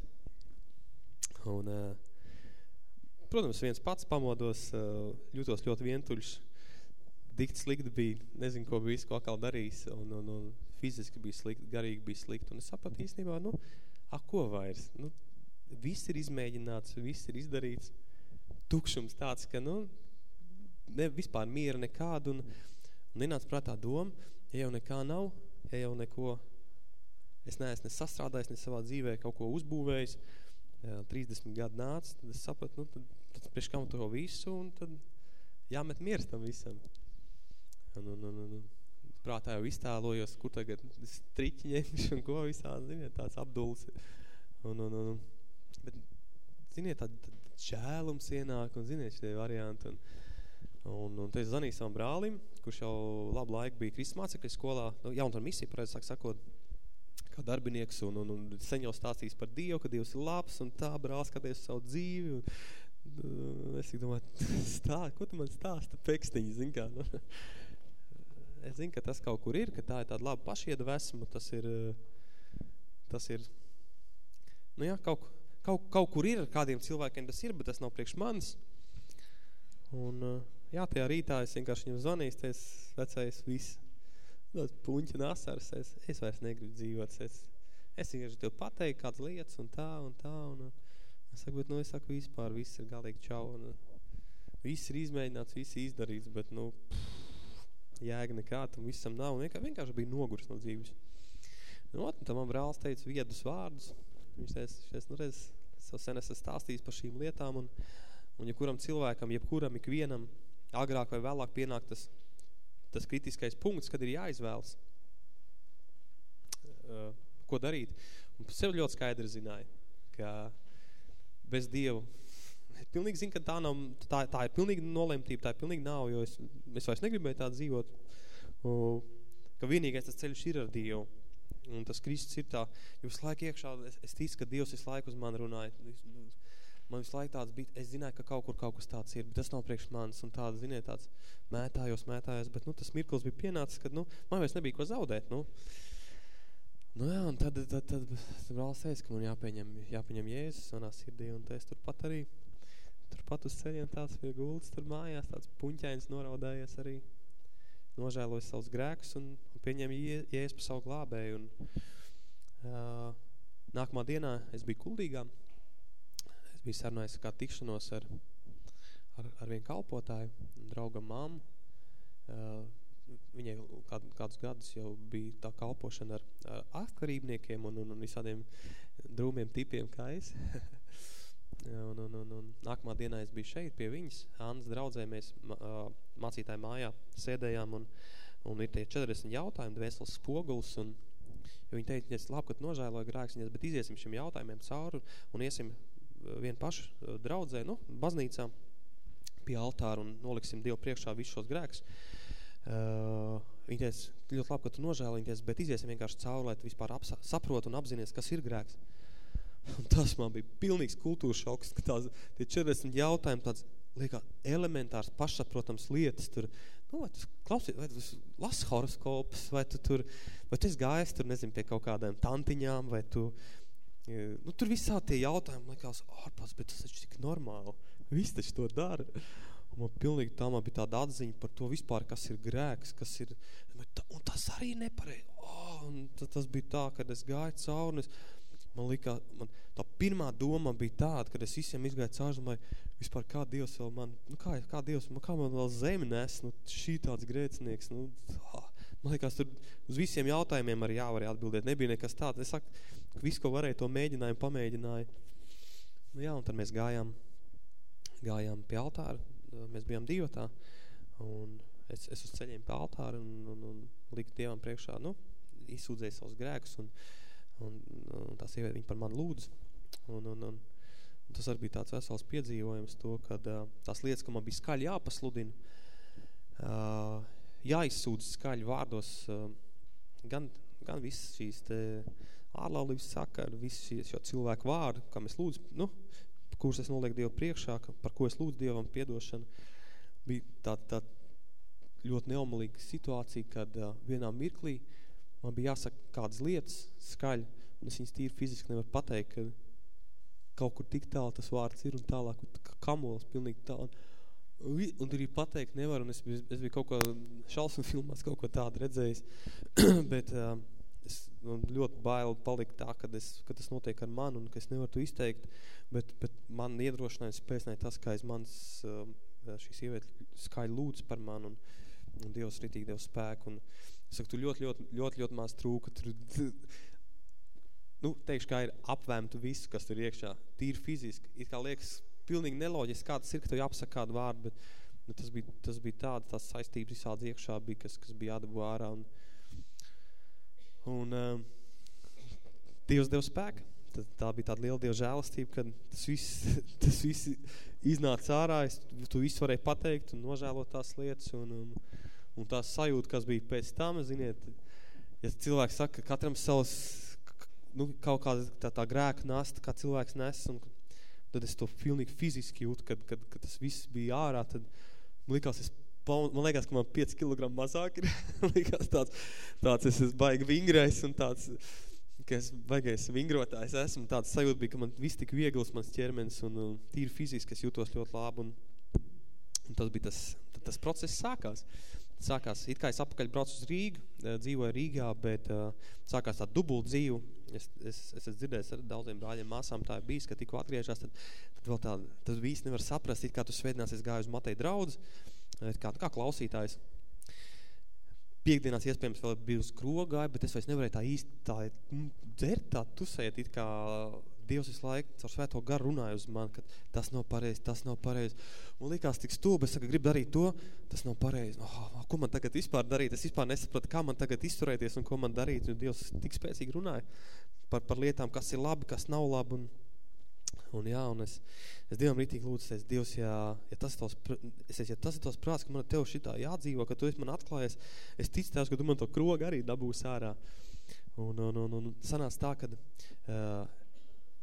un, uh, protams, viens pats pamodos, uh, jūtos ļoti vientuļš, dikti slikti bija, nezinu, ko bija visu, ko atkal darījis, un, un, un fiziski bija slikti, garīgi bija slikti, un es sapratu īstenībā, nu, a, ko vairs? Nu, viss ir izmēģināts, viss ir izdarīts, tukšums tāds, ka, nu, ne, vispār miera nekādu, un, un nenāc prātā doma, ja jau nekā nav, ja jau neko, es neesmu ne sastrādājis, ne savā dzīvē kaut ko uzbūvējis, jā, 30 gadu nāc, tad es sapratu, nu, tad, tad priekš kam to visu, un tad jāmet miers tam visam. Un, un, un, un, prātā jau iztēlojos, kur tagad striķi ņemšu un ko visādi, ziniet, tāds apduls. Un, un, un, bet, ziniet, tā, tā čēlums ienāk un, ziniet, šitie varianti. Un, un, un te es zanīju savam brālim, kurš jau labu laiku bija krismācekļu skolā, nu, jauntar misija, pareizi sāk sakot, kā darbinieks un, un, un sen jau stāstīs par Dievu, ka Dievs ir labs un tā, brāl, skaties savu dzīvi. Un, un, es domāju, stā, ko tu man stāsta pekstiņi, zin kā, nu? es zinu, ka tas kaut kur ir, ka tā ir tāda laba pašiedvesma, tas ir, tas ir, nu jā, kaut, kaut, kaut kur ir, kādiem cilvēkiem tas ir, bet tas nav priekš manis. Un, eh, jā, tajā rītā es vienkārši viņam zvanīju, es vecais viss, tāds puņķi un asaras, es, es vairs negribu dzīvot, es, es vienkārši tev pateiktu kādas lietas un tā un tā, un es saku, bet, nu, es saku, vispār viss ir galīgi čau, un viss ir izmēģināts, viss izdarīts, bet, nu, pff, jēga nekā, tam visam nav, un vienkārši bija nogurs no dzīves. Nu, un tam man brālis teica viedus vārdus, viņš teica, es, nu reiz, jau sen esmu stāstījis par šīm lietām, un, un jebkuram cilvēkam, jebkuram ikvienam, agrāk vai vēlāk pienāk tas, tas kritiskais punkts, kad ir jāizvēlas, uh, ko darīt. Un sev ļoti skaidri zināja, ka bez Dievu pilnīgi zinu, ka tā, nav, tā, tā ir pilnīgi nolemtība, tā ir pilnīgi nav, jo es, es vairs negribēju tā dzīvot. U, ka vienīgais tas ceļš ir ar Dievu. Un tas Kristus ir tā, jo visu laiku iekšā, es, es ticu, ka Dievs visu laiku uz mani runāja. Man visu laiku tāds bija, es zināju, ka kaut kur kaut kas tāds ir, bet tas nav priekš manis. Un tāds, ziniet, tāds mētājos, mētājos, bet nu, tas mirklis bija pienācis, kad nu, man vairs nebija ko zaudēt. Nu. Nu jā, un tad, tad, tad, tad brālis teica, ka man jāpieņem, jāpieņem Jēzus manā sirdī, un es turpat arī turpat uz ceļiem tāds pie gultas, tur mājās tāds puņķains noraudājies arī, nožēlojas savus grēkus un, un pieņem jēs par savu glābēju. Un, uh, nākamā dienā es biju kuldīgā, es biju sarunājis kā tikšanos ar, ar, ar vienu kalpotāju, draugam mammu, uh, viņai kād, kādus gadus jau bija tā kalpošana ar, ar atkarībniekiem un, un, un visādiem drūmiem tipiem kā es. Un, un, un, un nākamā dienā es biju šeit pie viņas, Annas draudzē, mēs mācītāju mājā sēdējām un, un ir tie 40 jautājumi, dvēseles spoguls, un jo viņi teica, es labi, ka nožēloju grēksiņas, bet iziesim šim jautājumiem cauri un iesim vien pašu draudzē, nu, baznīcā pie altāra un noliksim Dievu priekšā visus šos grēkus. Uh, viņi teica, ļoti labi, ka tu nožēlo, viņi teica, bet iziesim vienkārši cauri, lai tu vispār saprot un apzinies, kas ir grēks. Un tas man bija pilnīgs kultūras šoks, ka tās, tie 40 jautājumi tāds, liekā, elementārs, pašsaprotams lietas tur, nu, vai tu klausies, vai tu lasi horoskops, vai tu tur, vai tu esi gājis tur, nezinu, pie kaut kādām tantiņām, vai tu, nu, tur visā tie jautājumi, likās, ārpats, bet tas taču tik normāli, viss taču to dara. Un man pilnīgi tā man bija tāda atziņa par to vispār, kas ir grēks, kas ir, un tas arī nepareizi. Oh, un tas bija tā, kad es gāju cauri, un es, man likā, man, tā pirmā doma bija tāda, kad es visiem izgāju cārzumai, vispār kā Dievs vēl man, nu kā, kā Dievs, man, kā man vēl zemi nes, nu šī tāds grēcinieks, nu, man liekas, tur uz visiem jautājumiem arī jāvarēja atbildēt, nebija nekas tāds, es saku, visu, ko varēja, to mēģināju, pamēģināju, nu jā, un tad mēs gājām, gājām pie altāra, mēs bijām divotā, un es, es uz ceļiem pie altāra un, un, un liku Dievam priekšā, nu, izsūdzēju savus grēkus, un, un, un tā sieviete viņa par mani lūdz. Un, un, un, un tas arī bija tāds vesels piedzīvojums to, kad uh, tās lietas, ka man bija skaļi jāpasludina, uh, jāizsūdz skaļi vārdos, uh, gan, gan visas šīs te ārlaulības sakara, visas šīs šo cilvēku vārdu, kam es lūdzu, nu, kurus es nolieku Dievu priekšā, par ko es lūdzu Dievam piedošanu, bija tā, tā ļoti neomalīga situācija, kad uh, vienā mirklī man bija jāsaka kādas lietas skaļi, un es viņas tīri fiziski nevaru pateikt, ka kaut kur tik tālu tas vārds ir un tālāk, kamols pilnīgi tālu. Un, un ir pateikt nevar, un es, es, es biju kaut ko šalsmu filmās, kaut ko tādu redzējis, bet uh, es man ļoti baili palikt tā, kad, es, kad tas notiek ar mani un ka es nevaru to izteikt, bet, bet man iedrošinājums spēcināja tas, ka aiz mans uh, šī sieviete skaļi lūdz par mani un, un Dievs ritīgi Dievs spēku. Un, Es saku, tu ļoti, ļoti, ļoti, ļoti maz trūka. Tur, nu, teikšu, kā ir apvēmtu visu, kas tur iekšā. Tīri fiziski. It kā liekas pilnīgi neloģiski, kā tas ir, ka tev jāpasaka kādu vārdu, bet nu, tas, bija, tas bija tāda, tās saistības visādas iekšā bija, kas, kas bija jādabū ārā. Un, un um, Dievs Dev spēku. Tā, tā bija tāda liela Dieva žēlastība, kad tas viss, tas viss iznāca ārā, es, tu visu varēji pateikt un nožēlot tās lietas. Un, un, Un tā sajūta, kas bija pēc tam, ziniet, ja cilvēks saka, ka katram savs, nu, kaut kāda tā, tā grēka nasta, kā cilvēks nes, un tad es to pilnīgi fiziski jūtu, kad, kad, kad tas viss bija ārā, tad man likās, es man liekas, ka man 5 kg mazāk ir. likās tāds, tāds es esmu baigi vingrējs un tāds, ka es baigais vingrotājs esmu. Tāds sajūta bija, ka man viss tik viegls mans ķermenis un, un tīri fiziski es jūtos ļoti labi. Un, un tas bija tas, tas process sākās sākās, it kā es apakaļ braucu uz Rīgu, eh, dzīvoju Rīgā, bet uh, sākās tā dubult dzīvu. Es, es, es esmu dzirdējis ar daudziem brāļiem, māsām tā ir bijis, ka tikko atgriežās, tad, tad vēl tā, tad visi nevar saprast, it kā tu svētdienās es gāju uz Mateja draudz, kā, kā klausītājs. Piekdienās iespējams vēl biju uz krogāju, bet es vairs nevarēju tā īsti tā mm, dzert, tā tusēt, it kā Dievs visu laiku caur svēto garu runāja uz mani, ka tas nav pareizi, tas nav pareizi. Un likās tik stūbi, es saka, gribu darīt to, tas nav pareizi. Oh, ko man tagad vispār darīt? Es vispār nesapratu, kā man tagad izturēties un ko man darīt. Un Dievs tik spēcīgi runāja par, par lietām, kas ir labi, kas nav labi. Un, un jā, un es, es Dievam rītīgi lūdzu, es Dievs, ja, ja, tas tos, es, ja tas ir tos prāts, ka man tev šitā jādzīvo, ka tu esi man atklājies, es ticu tevs, ka tu man to krogu arī dabūs ārā. Un, un, un, un sanās tā, ka uh,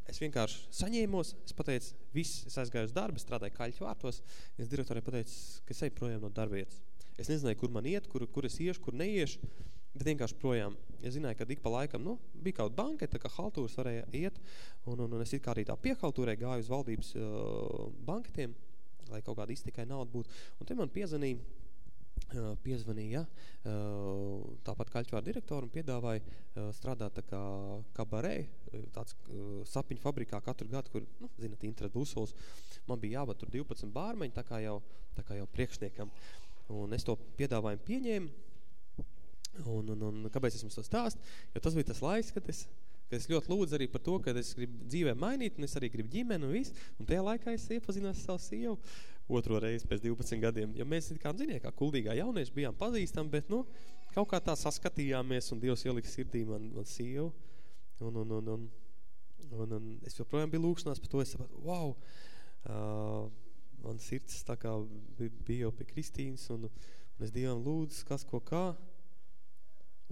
es vienkārši saņēmos, es pateicu, viss, es aizgāju uz darbu, strādāju kaļķu vārtos, es direktorai pateicu, ka es eju projām no darbvietas. Es nezināju, kur man iet, kur, kur es iešu, kur neiešu, bet vienkārši projām. Es zināju, ka ik pa laikam, nu, bija kaut banketa, tā kā haltūras varēja iet, un, un, un es it kā arī tā piehaltūrē gāju uz valdības uh, banketiem, lai kaut kāda iztikai nauda būtu. Un te man piezvanīja piezvanīja tāpat kaļķvāra direktoru un piedāvāja strādāt tā kā kabarē, tāds sapiņu fabrikā katru gadu, kur, nu, zinat, Intret Busols, man bija jābūt tur 12 bārmeņi, tā kā jau, tā kā jau priekšniekam. Un es to piedāvājumu pieņēmu, un, un, un kāpēc es jums to stāstu? Jo tas bija tas laiks, kad es ka es ļoti lūdzu arī par to, ka es gribu dzīvē mainīt, un es arī gribu ģimeni un visu, un tajā laikā es iepazinos savu sievu otro reizi pēc 12 gadiem, jo mēs, kā ziniet, kā kuldīgā jaunieši bijām pazīstami, bet, nu, kaut kā tā saskatījāmies, un Dievs ielika sirdī man, man sievu, un, un, un, un, un, un es joprojām biju lūkšanās par to, es sapratu, wow, uh, man sirds tā kā bija jau pie Kristīnas, un, un es Dievam lūdzu, kas ko kā,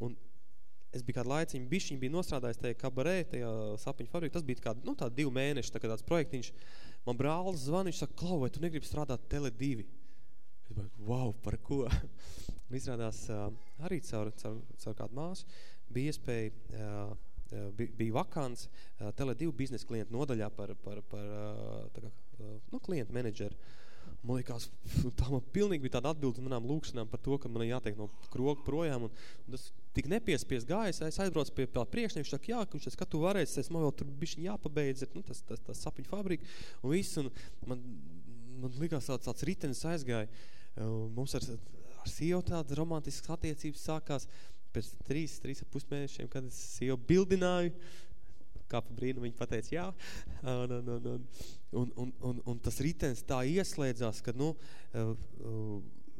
un es biju kādu laiciņu, bišķiņu bija nostrādājis tajā kabarē, tajā sapiņu fabrika, tas bija kādu, nu, tādu divu mēnešu, tā kā tāds projektiņš. Man brālis zvana, viņš saka, Klau, vai tu negribi strādāt Tele2? Es biju, wow, par ko? Un izrādās arī caur, caur, caur kādu māsu bija iespēja, bija, bija vakants Tele2 biznesa klientu nodaļā par, par, par tā kā, nu, klientu menedžeru. Man liekas, tā man pilnīgi bija tāda atbilde manām lūkšanām par to, ka man jātiek no kroga projām, un, un tas tik nepiespies gājis, es aizbraucu pie tā priekšnieku, viņš saka, jā, viņš tas, ka tu varēsi, es man vēl tur bišķiņ jāpabeidz, nu, tas, tas, tas sapiņu fabrika, un viss, un man, man likās tāds, tāds ritenis aizgāja, mums ar, ar sievu tādas romantiskas attiecības sākās, pēc trīs, trīs ap pusmēnešiem, kad es sievu bildināju, kā pa brīnu viņa pateica jā. Un, nu, nu, un, nu. un, un, un, un, un, un tas ritenis tā ieslēdzās, ka, nu,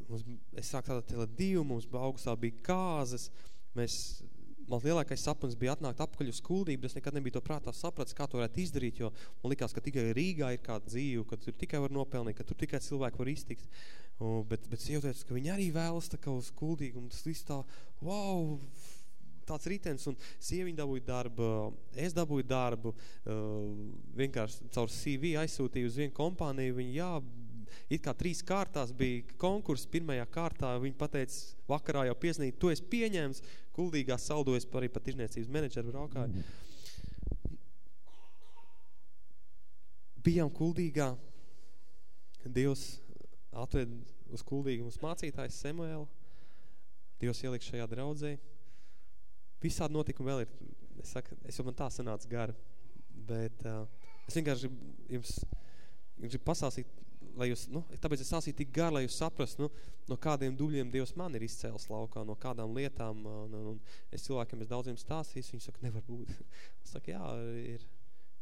mums, es sāku tādā tēlē divu, mums augustā bija kāzes, mēs, man lielākais sapnis bija atnākt apkaļ uz kuldību, es nekad nebija to prātā sapratis, kā to varētu izdarīt, jo man likās, ka tikai Rīgā ir kāda dzīve, ka tur tikai var nopelnīt, ka tur tikai cilvēki var iztikt. Un, bet, bet sieva teica, ka viņi arī vēlas tā kā uz kuldīgu, un tas viss tā, wow, tāds ritens, un sieviņa dabūja darbu, es dabūju darbu, vienkārši caur CV aizsūtīju uz vienu kompāniju, viņi, jā, it kā trīs kārtās bija konkurs, pirmajā kārtā viņi pateica, vakarā jau piesnīt, tu esi pieņēmis, kuldīgā saldojas arī pat tirzniecības menedžeru braukāju. Bijām kuldīgā, Dievs atved uz kuldīgu mums mācītājs Samuēlu, Dievs ieliks šajā draudzē, visādi notikumi vēl ir, es saku, es jau man tā sanāca gara, bet uh, es vienkārši jums, jums gribu pasāstīt, lai jūs, nu, tāpēc es sāsīju tik gar, lai jūs saprast, nu, no kādiem duļiem Dievs man ir izcēlis laukā, no kādām lietām, un, un es cilvēkiem es daudziem stāstīs, viņi saka, nevar būt. es saku, jā, ir,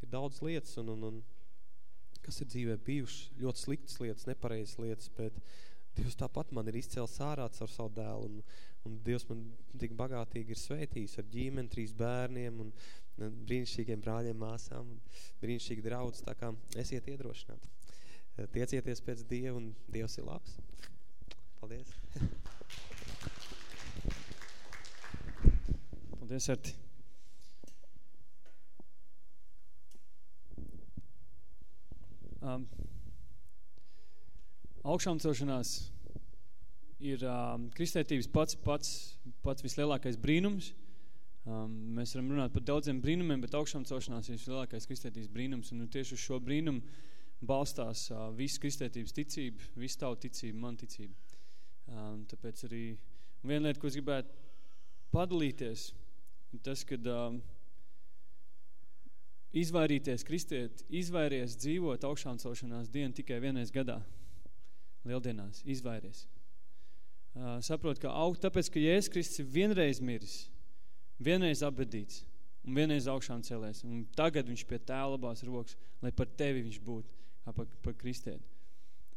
ir daudz lietas, un, un, un kas ir dzīvē bijuši, ļoti sliktas lietas, nepareizas lietas, bet Dievs tāpat man ir izcēlis ārā ar savu dēlu, un, un Dievs man tik bagātīgi ir svētījis ar ģimeni, trīs bērniem un brīnišķīgiem brāļiem, māsām un brīnišķīgi draudz, tā kā esiet iedrošināti. Tiecieties pēc Dieva un Dievs ir labs. Paldies. Paldies, Arti. Um, augšām celšanās ir um, kristētības pats, pats, pats vislielākais brīnums. Um, mēs varam runāt par daudziem brīnumiem, bet augšām celšanās ir vislielākais kristētības brīnums. Un tieši uz šo brīnumu balstās uh, visu kristētības ticību, visu tavu ticību, man ticību. Um, tāpēc arī viena lieta, ko es gribētu padalīties, tas, kad um, izvairīties kristiet, izvairies dzīvot augšām celšanās dienu tikai vienreiz gadā. Lieldienās, izvairies saprot, ka aug, tāpēc, ka Jēzus Kristus ir vienreiz miris, vienreiz apbedīts un vienreiz augšām celēs. Un tagad viņš pie tēla labās rokas, lai par tevi viņš būtu, kā par, par kristieti.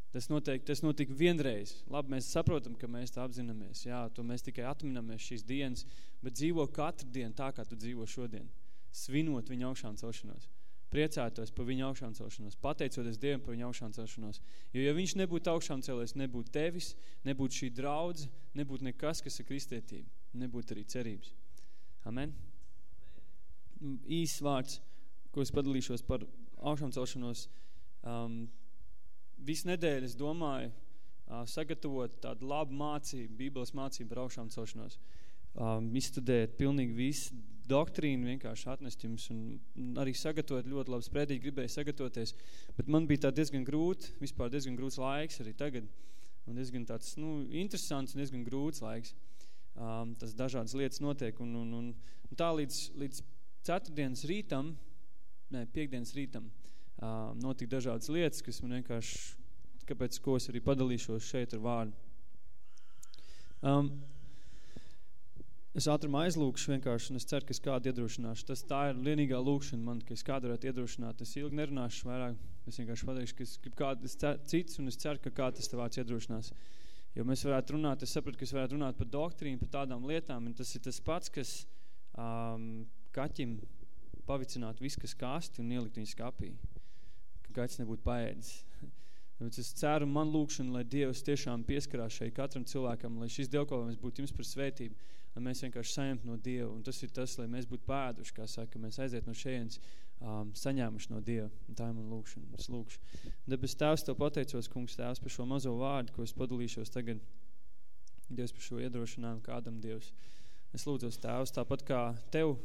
Tas noteikti, tas notika vienreiz. Labi, mēs saprotam, ka mēs tā apzināmies. Jā, to mēs tikai atminamies šīs dienas, bet dzīvo katru dienu tā, kā tu dzīvo šodien. Svinot viņa augšām celšanos priecātos par viņu augšām celšanos, pateicoties Dievam par viņu augšām celšanos. Jo, ja viņš nebūtu augšām celies, nebūtu tevis, nebūtu šī draudze, nebūtu nekas, kas ir kristietība, nebūtu arī cerības. Amen? Īs vārds, ko es padalīšos par augšām celšanos. Um, visu nedēļu es domāju uh, sagatavot tādu labu mācību, bībeles mācību par augšām celšanos. Um, izstudēt pilnīgi visu doktrīnu vienkārši atnest jums un arī sagatavot ļoti labi sprēdīgi, gribēju sagatavoties, bet man bija tā diezgan grūti, vispār diezgan grūts laiks arī tagad, un diezgan tāds, nu, interesants un diezgan grūts laiks. Um, tas dažādas lietas notiek, un, un, un, un tā līdz, līdz ceturtdienas rītam, ne, piekdienas rītam, um, notika dažādas lietas, kas man vienkārši, kāpēc, ko es arī padalīšos šeit ar vārdu. Um, Es ātrumā aizlūkšu vienkārši, un es ceru, ka es kādu iedrošināšu. Tas tā ir vienīgā lūkšana man, ka es kādu varētu iedrošināt. Es ilgi nerunāšu vairāk, es vienkārši pateikšu, ka es gribu kādu cits, un es ceru, ka kāds tas tevāds iedrošinās. Jo mēs varētu runāt, es sapratu, ka es varētu runāt par doktrīnu, par tādām lietām, un tas ir tas pats, kas um, kaķim pavicināt visu, kas kasti un ielikt viņu skapī. Ka kaķis nebūtu paēdis. Tāpēc es ceru man lūkšanu, lai Dievs tiešām pieskarās šeit katram cilvēkam, lai šis dievkalpojums būtu jums par svētību lai mēs vienkārši saņemtu no Dieva. Un tas ir tas, lai mēs būtu pēduši, kā saka, mēs aiziet no šejienes um, saņēmuši no Dieva. Un tā ir man lūkšana. Es lūkšu. Debes tēvs, tev pateicos, kungs, tēvs, par šo mazo vārdu, ko es padalīšos tagad. Dievs par šo iedrošinājumu kādam Dievs. Es lūdzos tēvs, tāpat kā tev,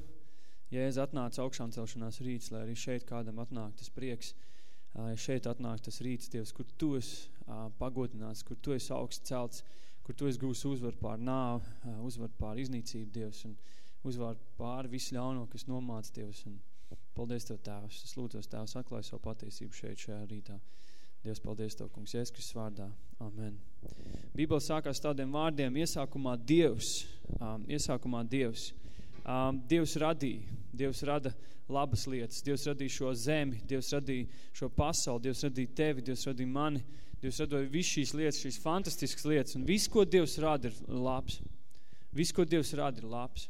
Jēzus atnāca augšām celšanās rīts, lai arī šeit kādam atnāk tas prieks šeit atnāk tas rīts, Dievs, kur Tu esi pagodināts, kur Tu esi augsts celts, kur Tu esi gūs uzvar pār nāvu, uzvar pār iznīcību, Dievs, un uzvar pār visu ļauno, kas nomāc, Dievs, un paldies Tev, Tēvs. Es lūdzos, Tēvs, atklāj savu patiesību šeit šajā rītā. Dievs, paldies Tev, kungs, Jēzus vārdā. Amen. Bībele sākās tādiem vārdiem, iesākumā Dievs, um, iesākumā Dievs. Um, Dievs radīja, Dievs rada labas lietas. Dievs radīja šo zemi, Dievs radīja šo pasauli, Dievs radīja tevi, Dievs radīja mani. Dievs radīja visu šīs lietas, šīs fantastiskas lietas. Un viss, ko Dievs rada, ir labs. Viss, ko Dievs rada, ir labs.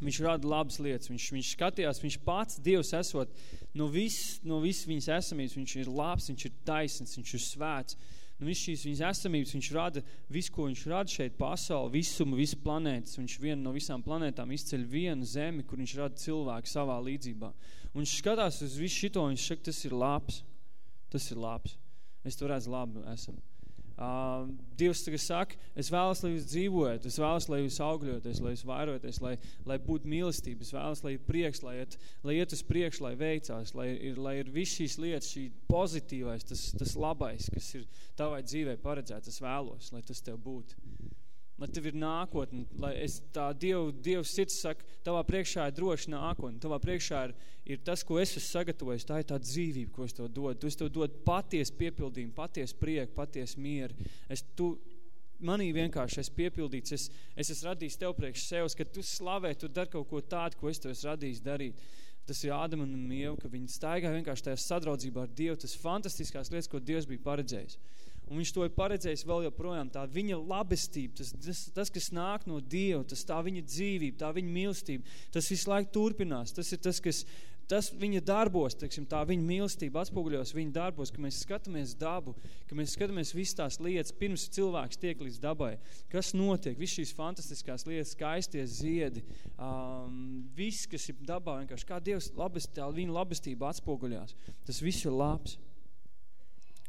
Viņš rada labas lietas. Viņš, viņš skatījās, viņš pats, Dievs esot, no viss, no viss viņas esamības, viņš ir labs, viņš ir taisns, viņš ir svēts nu, viss šīs viņas esamības, viņš rada visu, ko viņš rada šeit pasauli, visumu, visu planētas. Viņš vienu no visām planētām izceļ vienu zemi, kur viņš rada cilvēku savā līdzībā. Un viņš skatās uz visu šito, viņš saka, tas ir labs. Tas ir labs. Es to redzu labi esam. Uh, Dievs tagad saka, es vēlas, lai jūs dzīvojat, es vēlas, lai jūs augļoties, lai jūs vairoties, lai, lai būtu mīlestība, es vēlas, lai ir prieks, lai iet, lai iet uz priekšu, lai veicās, lai ir, lai ir viss šīs lietas, šī pozitīvais, tas, tas labais, kas ir tavai dzīvē paredzēts, es vēlos, lai tas tev būtu lai tev ir nākotne, lai es tā Dievu, Dievu sirds saka, tavā priekšā ir droši nākotne, tavā priekšā ir, ir tas, ko es esmu sagatavojis, tā ir tā dzīvība, ko es tev dodu. Tu es tev dodu paties piepildījumu, paties prieku, paties mieru. Es, tu, manī vienkārši es piepildīts, es, es esmu radījis tev priekš sevs, ka tu slavē, tu dari kaut ko tādu, ko es tev esmu radījis darīt. Tas ir Ādama un Mieva, ka viņi staigā vienkārši tajā sadraudzībā ar Dievu, tas fantastiskās lietas, ko Dievs bija paredzējis. Un viņš to ir paredzējis vēl joprojām. Tā viņa labestība, tas, tas, tas, kas nāk no Dieva, tas tā viņa dzīvība, tā viņa mīlestība, tas visu laiku turpinās. Tas ir tas, kas tas viņa darbos, teiksim, tā viņa mīlestība atspoguļos viņa darbos, ka mēs skatāmies dabu, ka mēs skatāmies visas tās lietas, pirms cilvēks tiek līdz dabai. Kas notiek? Viss šīs fantastiskās lietas, skaistie ziedi, um, viss, kas ir dabā, vienkārši kā Dievs labest, tā viņa labestība atspoguļās. Tas viss ir labs.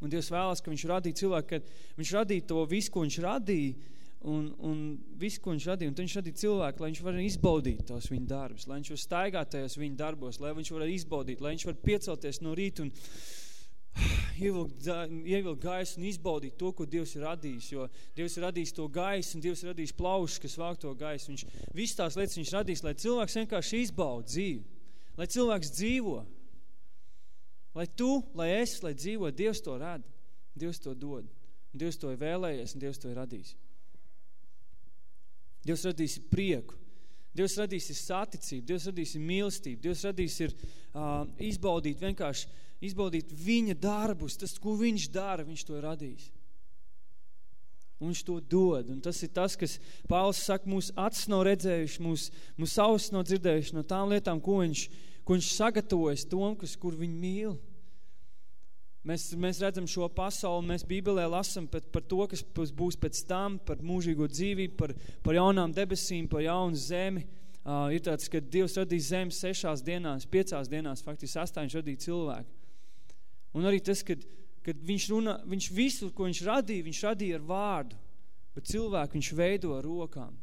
Un Dievs vēlas, ka viņš radīja cilvēku, ka viņš radīja to visu, ko viņš radīja, un, un visu, ko viņš radīja, un viņš radīja cilvēku, lai viņš var izbaudīt tos viņa darbus, lai viņš var staigāt tajos viņa darbos, lai viņš var izbaudīt, lai viņš var piecelties no rīta un ievilkt, ievilkt gaisu un izbaudīt to, ko Dievs ir radījis, jo Dievs ir radījis to gaisu un Dievs ir radījis plaušus, kas vāk to gaisu. Viņš, viss tās lietas viņš radījis, lai cilvēks vienkārši izbauda dzīvi, lai cilvēks dzīvo, Lai tu, lai es, lai dzīvo, Dievs to rada. Dievs to dod. Un Dievs to ir vēlējies, un Dievs to ir radījis. Dievs radīs prieku. Dievs radīs ir saticību, Dievs radīs ir mīlestību, Dievs radīs ir uh, izbaudīt vienkārši, izbaudīt viņa darbus, tas, ko viņš dara, viņš to ir radījis. Un viņš to dod, un tas ir tas, kas Pāvils saka, mūsu acis nav redzējuši, mūsu, mūsu ausis nav dzirdējuši no tām lietām, ko viņš, ko viņš sagatavojas tom, kas, kur viņu mīl. Mēs, mēs redzam šo pasauli, mēs Bībelē lasam par, par to, kas būs pēc tam, par mūžīgo dzīvību, par, par jaunām debesīm, par jaunu zemi. Uh, ir tāds, ka Dievs radīja zemi sešās dienās, piecās dienās, faktiski astoņš radīja cilvēku. Un arī tas, kad, kad viņš, runā, viņš visu, ko viņš radīja, viņš radīja ar vārdu, bet cilvēku viņš veido ar rokām.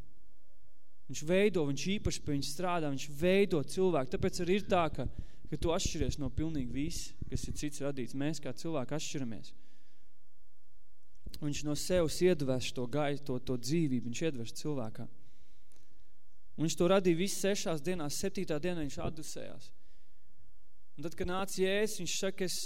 Viņš veido, viņš īpaši pie viņa strādā, viņš veido cilvēku. Tāpēc arī ir tā, ka, ka tu atšķiries no pilnīgi viss, kas ir cits radīts. Mēs kā cilvēki atšķiramies. Viņš no sevis iedveš to gaitu, to, to dzīvību, viņš iedveš cilvēkā. Un viņš to radīja visas sešās dienās, septītā dienā viņš atdusējās. Un tad, kad nāca Jēzus, viņš saka, es,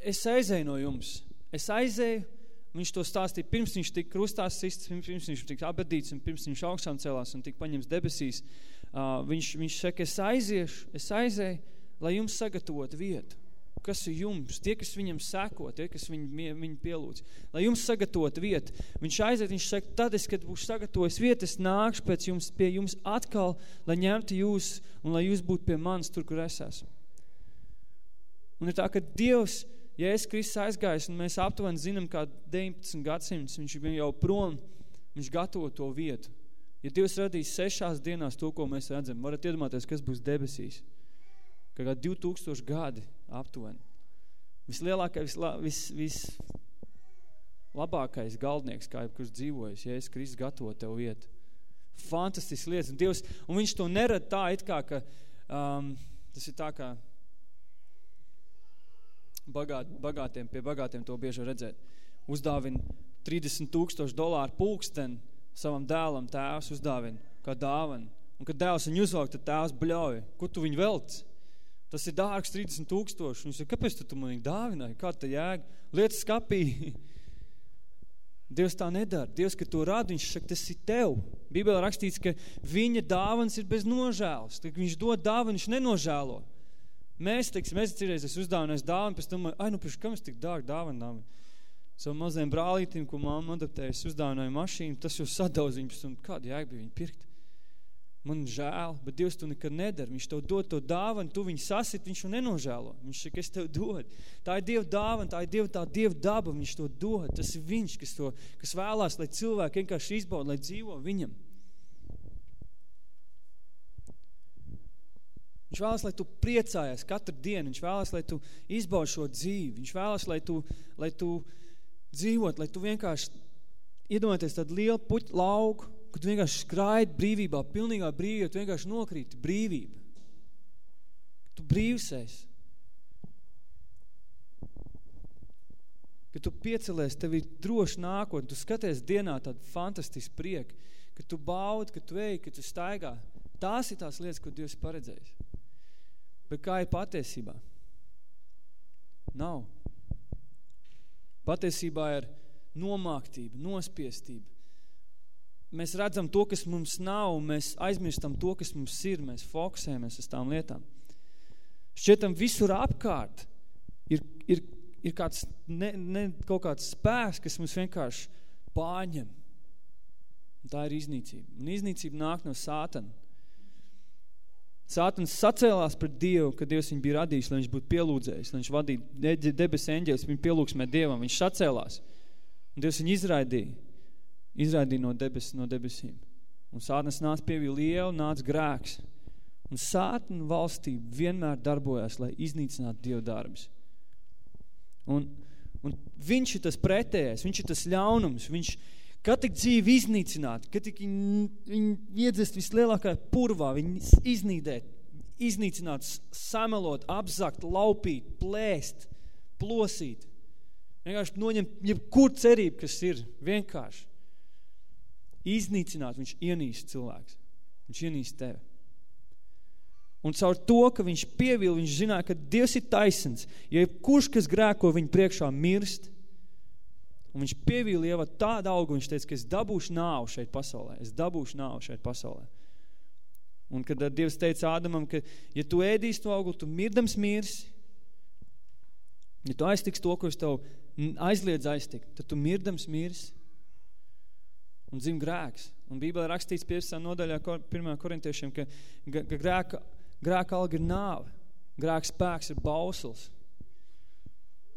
es aizēju no jums. Es aizēju, Viņš to stāstīja pirms viņš tika krustās sists, pirms viņš tika abedīts un pirms viņš augstām celās un tika paņems debesīs. Uh, viņš, viņš saka, es aiziešu, es aizēju, lai jums sagatavotu vietu. Kas ir jums? Tie, kas viņam seko, tie, kas viņu, viņu pielūdz. Lai jums sagatavotu vietu. Viņš aiziet, viņš saka, tad es, kad būšu sagatavojis vietu, es nākšu pēc jums, pie jums atkal, lai ņemtu jūs un lai jūs būtu pie manis tur, kur es esmu. Un ir tā, ka Dievs ja es Kristus aizgājis, un mēs aptuveni zinām, kā 19 gadsimts, viņš jau prom, viņš gatavo to vietu. Ja Dievs radīs sešās dienās to, ko mēs redzam, varat iedomāties, kas būs debesīs. Kā kā 2000 gadi aptuveni. Vislielākais, vis, vis, vis labākais galdnieks, kā jebkurš dzīvojas, ja es Kristus gatavo tev vietu. Fantastisks lietas. Un, Dievs, un viņš to nerada tā, it kā, ka um, tas ir tā kā bagāt, bagātiem, pie bagātiem to bieži redzēt. Uzdāvina 30 tūkstošu dolāru pulksteni savam dēlam tēvs uzdāvina kā dāvana. Un kad dēls viņu uzvalk, tad tēvs bļauj. Ko tu viņu velc? Tas ir dārgs 30 tūkstoši. Viņš saka, kāpēc tu, tu man viņu dāvināji? Kā ta jēga? Lietas skapī. Dievs tā nedara. Dievs, ka to rada, viņš saka, tas ir tev. Bībelē rakstīts, ka viņa dāvans ir bez nožēlas. Tad viņš dod dāvanu, viņš nenožēlo. Mēs, teiksim, es cirreiz, es uzdāvinājos dāvanu, pēc tam, ai, nu, pēc kam es tik dārgu dāvanu Savu mazajam brālītim, ko mamma adaptēja, es uzdāvināju mašīnu, tas jau sadauz viņus, un kāda jēga bija viņu pirkt? Man žēl, bet Dievs tu nekad nedara. Viņš tev dod to dāvanu, tu viņu sasit, viņš jau nenožēlo. Viņš saka, es tev dod. Tā ir Dieva dāvana, tā ir Dieva, tā Dieva daba, viņš to dod. Tas ir viņš, kas, to, kas vēlās, lai cilvēki vienkārši izbauda, lai dzīvo viņam. Viņš vēlas, lai tu priecājies katru dienu. Viņš vēlas, lai tu izbaudi šo dzīvi. Viņš vēlas, lai tu, lai tu dzīvot, lai tu vienkārši iedomāties tādu lielu puķu lauku, kad vienkārši skraidi brīvībā, pilnīgā brīvībā, tu vienkārši nokrīti brīvība. Tu brīvsēs. Kad tu piecelies, tev ir droši nākotne, tu skaties dienā tādu fantastisku prieku, ka tu baudi, ka tu ej, ka tu staigā. Tās ir tās lietas, ko Dievs paredzējis. Bet kā ir patiesībā? Nav. Patiesībā ir nomāktība, nospiestība. Mēs redzam to, kas mums nav, mēs aizmirstam to, kas mums ir, mēs fokusējamies uz tām lietām. Šķietam visur apkārt ir, ir, ir kāds, ne, ne, kaut kāds spēks, kas mums vienkārši pārņem. Un tā ir iznīcība. Un iznīcība nāk no sātana. Sātans sacēlās pret Dievu, kad Dievs viņu bija radījis, lai viņš būtu pielūdzējis, lai viņš vadītu debes eņģeļus, viņu pielūgsmē Dievam. Viņš sacēlās. Un Dievs viņu izraidīja. Izraidīja no, debes, no debesīm. Un sātans nāca pie viņa liela, nāca grēks. Un sātana valstība vienmēr darbojās, lai iznīcinātu Dievu darbus. Un, un viņš ir tas pretējais, viņš ir tas ļaunums, viņš, Kad tik dzīvi iznīcināt, kad tik viņi, viņi iedzest vislielākajā purvā, viņi iznīdēt, iznīcināt, samelot, apzakt, laupīt, plēst, plosīt. Vienkārši noņemt jebkur cerību, kas ir vienkārši. Iznīcināt, viņš ienīst cilvēks. Viņš ienīst tevi. Un caur to, ka viņš pievīl, viņš zināja, ka Dievs ir taisns. Ja kurš, kas grēko viņu priekšā mirst, Un viņš pievīla Ieva tādu augu, viņš teica, ka es dabūšu nāvu šeit pasaulē. Es dabūšu nāvu šeit pasaulē. Un kad Dievs teica Ādamam, ka ja tu ēdīsi to auglu, tu mirdams mirsi, ja tu aiztiks to, ko es tev aizliedz aiztikt, tad tu mirdams mirsi un dzim grēks. Un Bībelē rakstīts 15. nodaļā 1. korintiešiem, ka, ka grēka, grēka alga ir nāve. Grēks spēks ir bausls.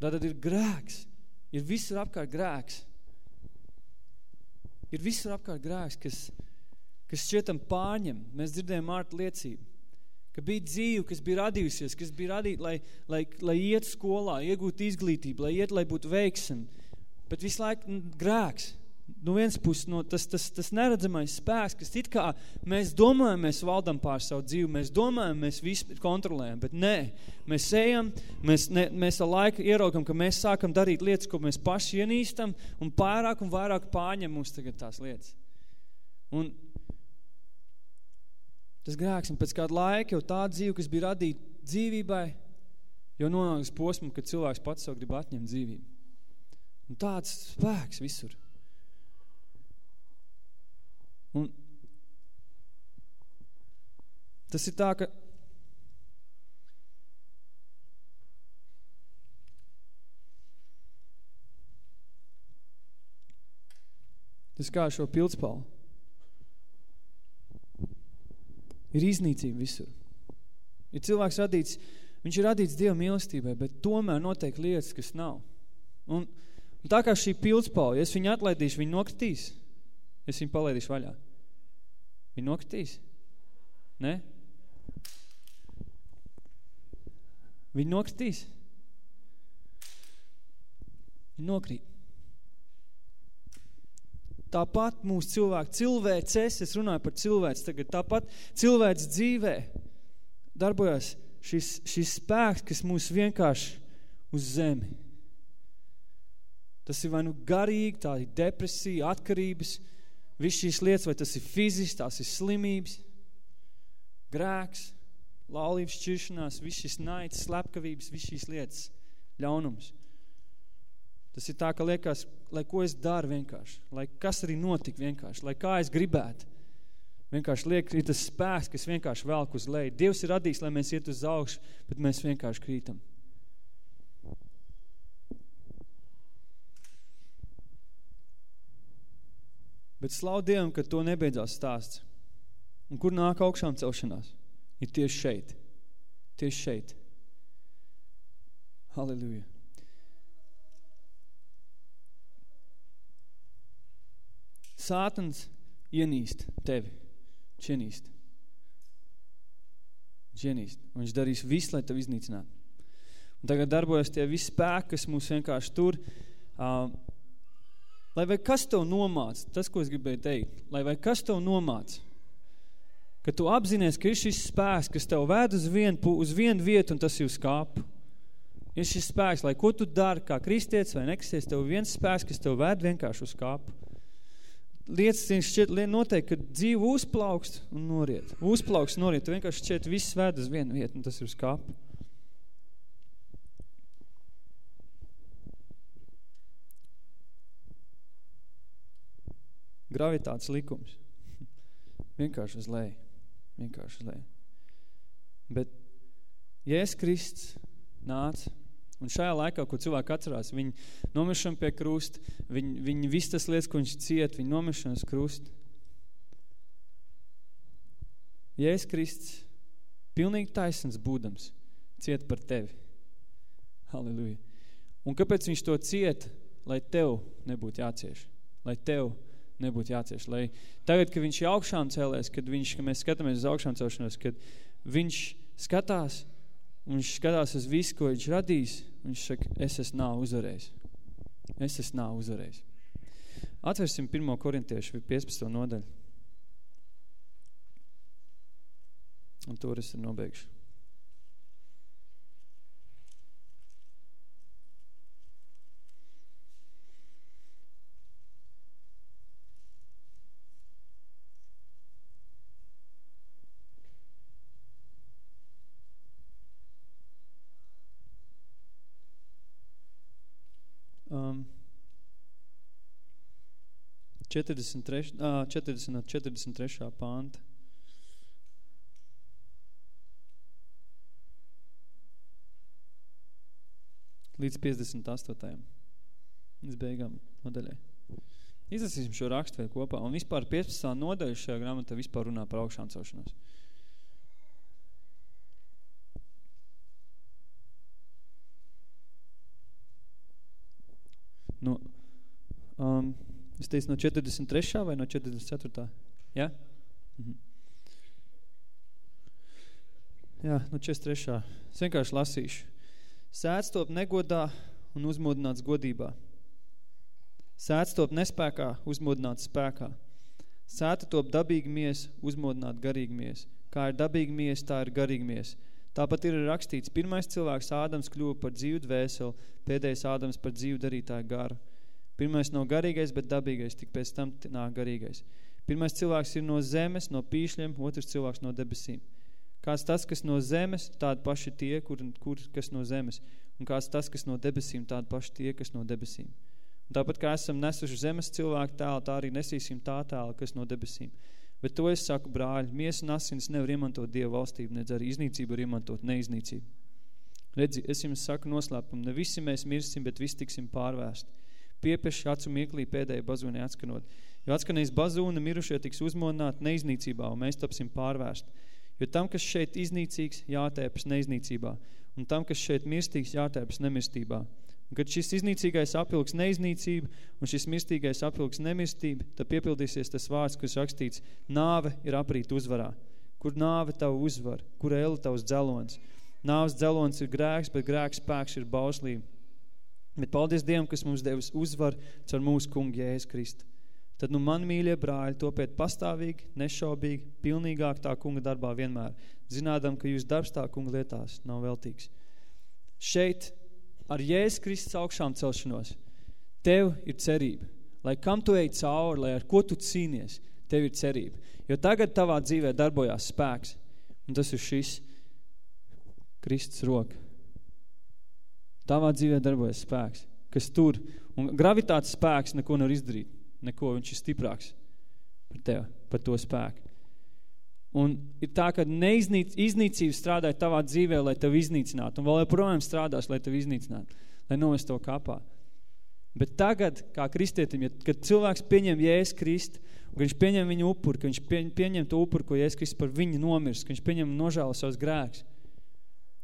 Tātad ir grēks. Ir visur apkārt grēks. Ir visur apkārt grēks, kas, kas šķietam pārņem. Mēs dzirdējam ārta liecību, ka bija dzīve, kas bija radījusies, kas bija radīta, lai, lai, lai iet skolā, iegūtu izglītību, lai iet, lai būtu veiksim. Bet visu laiku grēks no vienas puses no tas, tas, tas neredzamais spēks, kas it kā mēs domājam, mēs valdam pār savu dzīvi, mēs domājam, mēs visu kontrolējam, bet nē, mēs ejam, mēs, ne, mēs ar laiku ieraugam, ka mēs sākam darīt lietas, ko mēs paši ienīstam, un pārāk un vairāk pārņem mums tagad tās lietas. Un tas grēks, un pēc kāda laika jau tā dzīve, kas bija radīta dzīvībai, jau nonāk uz posmu, kad cilvēks pats savu grib atņemt dzīvību. Un tāds spēks visur. Un tas ir tā, ka Tas kā šo pildspālu. Ir iznīcība visur. Ir cilvēks radīts, viņš ir radīts Dieva mīlestībai, bet tomēr notiek lietas, kas nav. Un, un tā kā šī pildspāla, ja es viņu atlaidīšu, viņu nokritīs. Es viņu palaidīšu vaļā. Viņa nokritīs? Ne? Viņa nokritīs? Viņa nokrīt. Tāpat mūsu cilvēki, cilvēces, es runāju par cilvēks tagad, tāpat cilvēks dzīvē darbojas šis, šis spēks, kas mūs vienkārši uz zemi. Tas ir vai nu garīgi, tā ir depresija, atkarības, viss šīs lietas, vai tas ir fiziski, tās ir slimības, grēks, laulības šķiršanās, viss šis naids, slepkavības, viss šīs lietas, ļaunums. Tas ir tā, ka liekas, lai ko es daru vienkārši, lai kas arī notik vienkārši, lai kā es gribētu. Vienkārši liek, ir tas spēks, kas vienkārši velk uz leju. Dievs ir radījis, lai mēs iet uz augšu, bet mēs vienkārši krītam. Bet slav Dievam, ka to nebeidzās stāsts. Un kur nāk augšām celšanās? Ir tieši šeit. Tieši šeit. Halleluja. Sātans ienīst tevi. Viņš ienīst. Viņš ienīst. Un viņš darīs visu, lai tev iznīcinātu. Un tagad darbojas tie visi spēki, kas mūs vienkārši tur. Uh, lai vai kas tev nomāc, tas, ko es gribēju teikt, lai vai kas tev nomāc, ka tu apzinies, ka ir šis spēks, kas tev vēd uz vienu, uz vienu vietu, un tas uz kāpu. Ir šis spēks, lai ko tu dari, kā kristietis vai nekristietis, tev viens spēks, kas tev vēd vienkārši uz kāpu lietas šķiet noteikti, ka dzīve uzplaukst un noriet. Uzplaukst noriet. Tu vienkārši šķiet viss ved uz vienu vietu, un tas ir uz kapu. Gravitātes likums. Vienkārši uz leju. Vienkārši uz leju. Bet Jēzus Krists nāca Un šajā laikā, ko cilvēki atcerās, viņi nomiršana pie krusta, viņi, viņi viss tas lietas, ko viņš ciet, viņi nomiršana uz krusta. Jēzus Krists, pilnīgi taisns būdams, ciet par tevi. Halleluja. Un kāpēc viņš to ciet? Lai tev nebūtu jācieš. Lai tev nebūtu jācieš. Lai tagad, kad viņš ir augšām cēlēs, kad, viņš, kad mēs skatāmies uz augšām celšanos, kad viņš skatās un viņš skatās uz visu, ko viņš radīs, viņš saka, es esmu nav uzvarējis. Es esmu nav uzvarējis. Atversim 1. korintiešu 15. nodaļu. Un tur es nobeigšu. um, 43, uh, 40 43. pānta. Līdz 58. Līdz beigām nodaļai. Izlasīsim šo rakstu vēl kopā. Un vispār 15. nodaļa šajā grāmatā vispār runā par augšām celšanos. No, um, es teicu no 43. vai no 44. Ja? Mhm. Jā, no 43. Es vienkārši lasīšu. Sēdz top negodā un uzmodināts godībā. Sēdz top nespēkā, uzmodināts spēkā. Sēta top dabīgi mies, uzmodināt garīgi mies. Kā ir dabīgi mies, tā ir garīgi mies. Tāpat ir rakstīts, pirmais cilvēks Ādams kļuva par dzīvu dvēseli, pēdējais Ādams par dzīvu darītāju garu. Pirmais nav garīgais, bet dabīgais, tik pēc tam nāk garīgais. Pirmais cilvēks ir no zemes, no pīšļiem, otrs cilvēks no debesīm. Kāds tas, kas no zemes, tādi paši tie, kur, kur kas no zemes. Un kāds tas, kas no debesīm, tādi paši tie, kas no debesīm. Un tāpat kā esam nesuši zemes cilvēku tēlu, tā arī nesīsim tā tēlu, kas no debesīm. Bet to es saku, brāļi, miesa un asins nevar iemantot Dievu valstību, nedz arī iznīcību var iemantot neiznīcību. Redzi, es jums saku noslēpumu, ne visi mēs mirsim, bet visi tiksim pārvērsti. Piepeši acu mieklī pēdējai bazūnē atskanot. Jo atskanīs bazūna, mirušie tiks uzmonināti neiznīcībā, un mēs tapsim pārvērsti. Jo tam, kas šeit iznīcīgs, jātēpas neiznīcībā, un tam, kas šeit mirstīgs, jātēpas nemirstībā. Un kad šis iznīcīgais apilgs neiznīcība un šis mirstīgais apilgs nemirstība, tad piepildīsies tas vārds, kas rakstīts, nāve ir aprīt uzvarā. Kur nāve tavu uzvar, kur ela tavs dzelons. Nāves dzelons ir grēks, bet grēks spēks ir bauslība. Bet paldies Dievam, kas mums devis uzvar caur mūsu kungu Jēzus Kristu. Tad nu man, mīļie brāļi, topiet pastāvīgi, nešaubīgi, pilnīgāk tā kunga darbā vienmēr, zinādam, ka jūs darbs tā kunga lietās nav veltīgs. Šeit ar Jēzus Kristus augšām celšanos, tev ir cerība. Lai kam tu ej cauri, lai ar ko tu cīnies, tev ir cerība. Jo tagad tavā dzīvē darbojās spēks, un tas ir šis Kristus roka. Tavā dzīvē darbojas spēks, kas tur, un gravitātes spēks neko nevar izdarīt, neko, viņš ir stiprāks par tevi, par to spēku. Un ir tā, ka neiznīc, iznīcība strādāja tavā dzīvē, lai tev iznīcinātu, un vēl joprojām strādās, lai tev iznīcinātu, lai novest to kapā. Bet tagad, kā kristietim, ja, kad cilvēks pieņem Jēzus Kristu, ka viņš pieņem viņu upuru, ka viņš pieņem to upuru, ko Jēzus Kristus par viņu nomirst, ka viņš pieņem nožēla savus grēkus,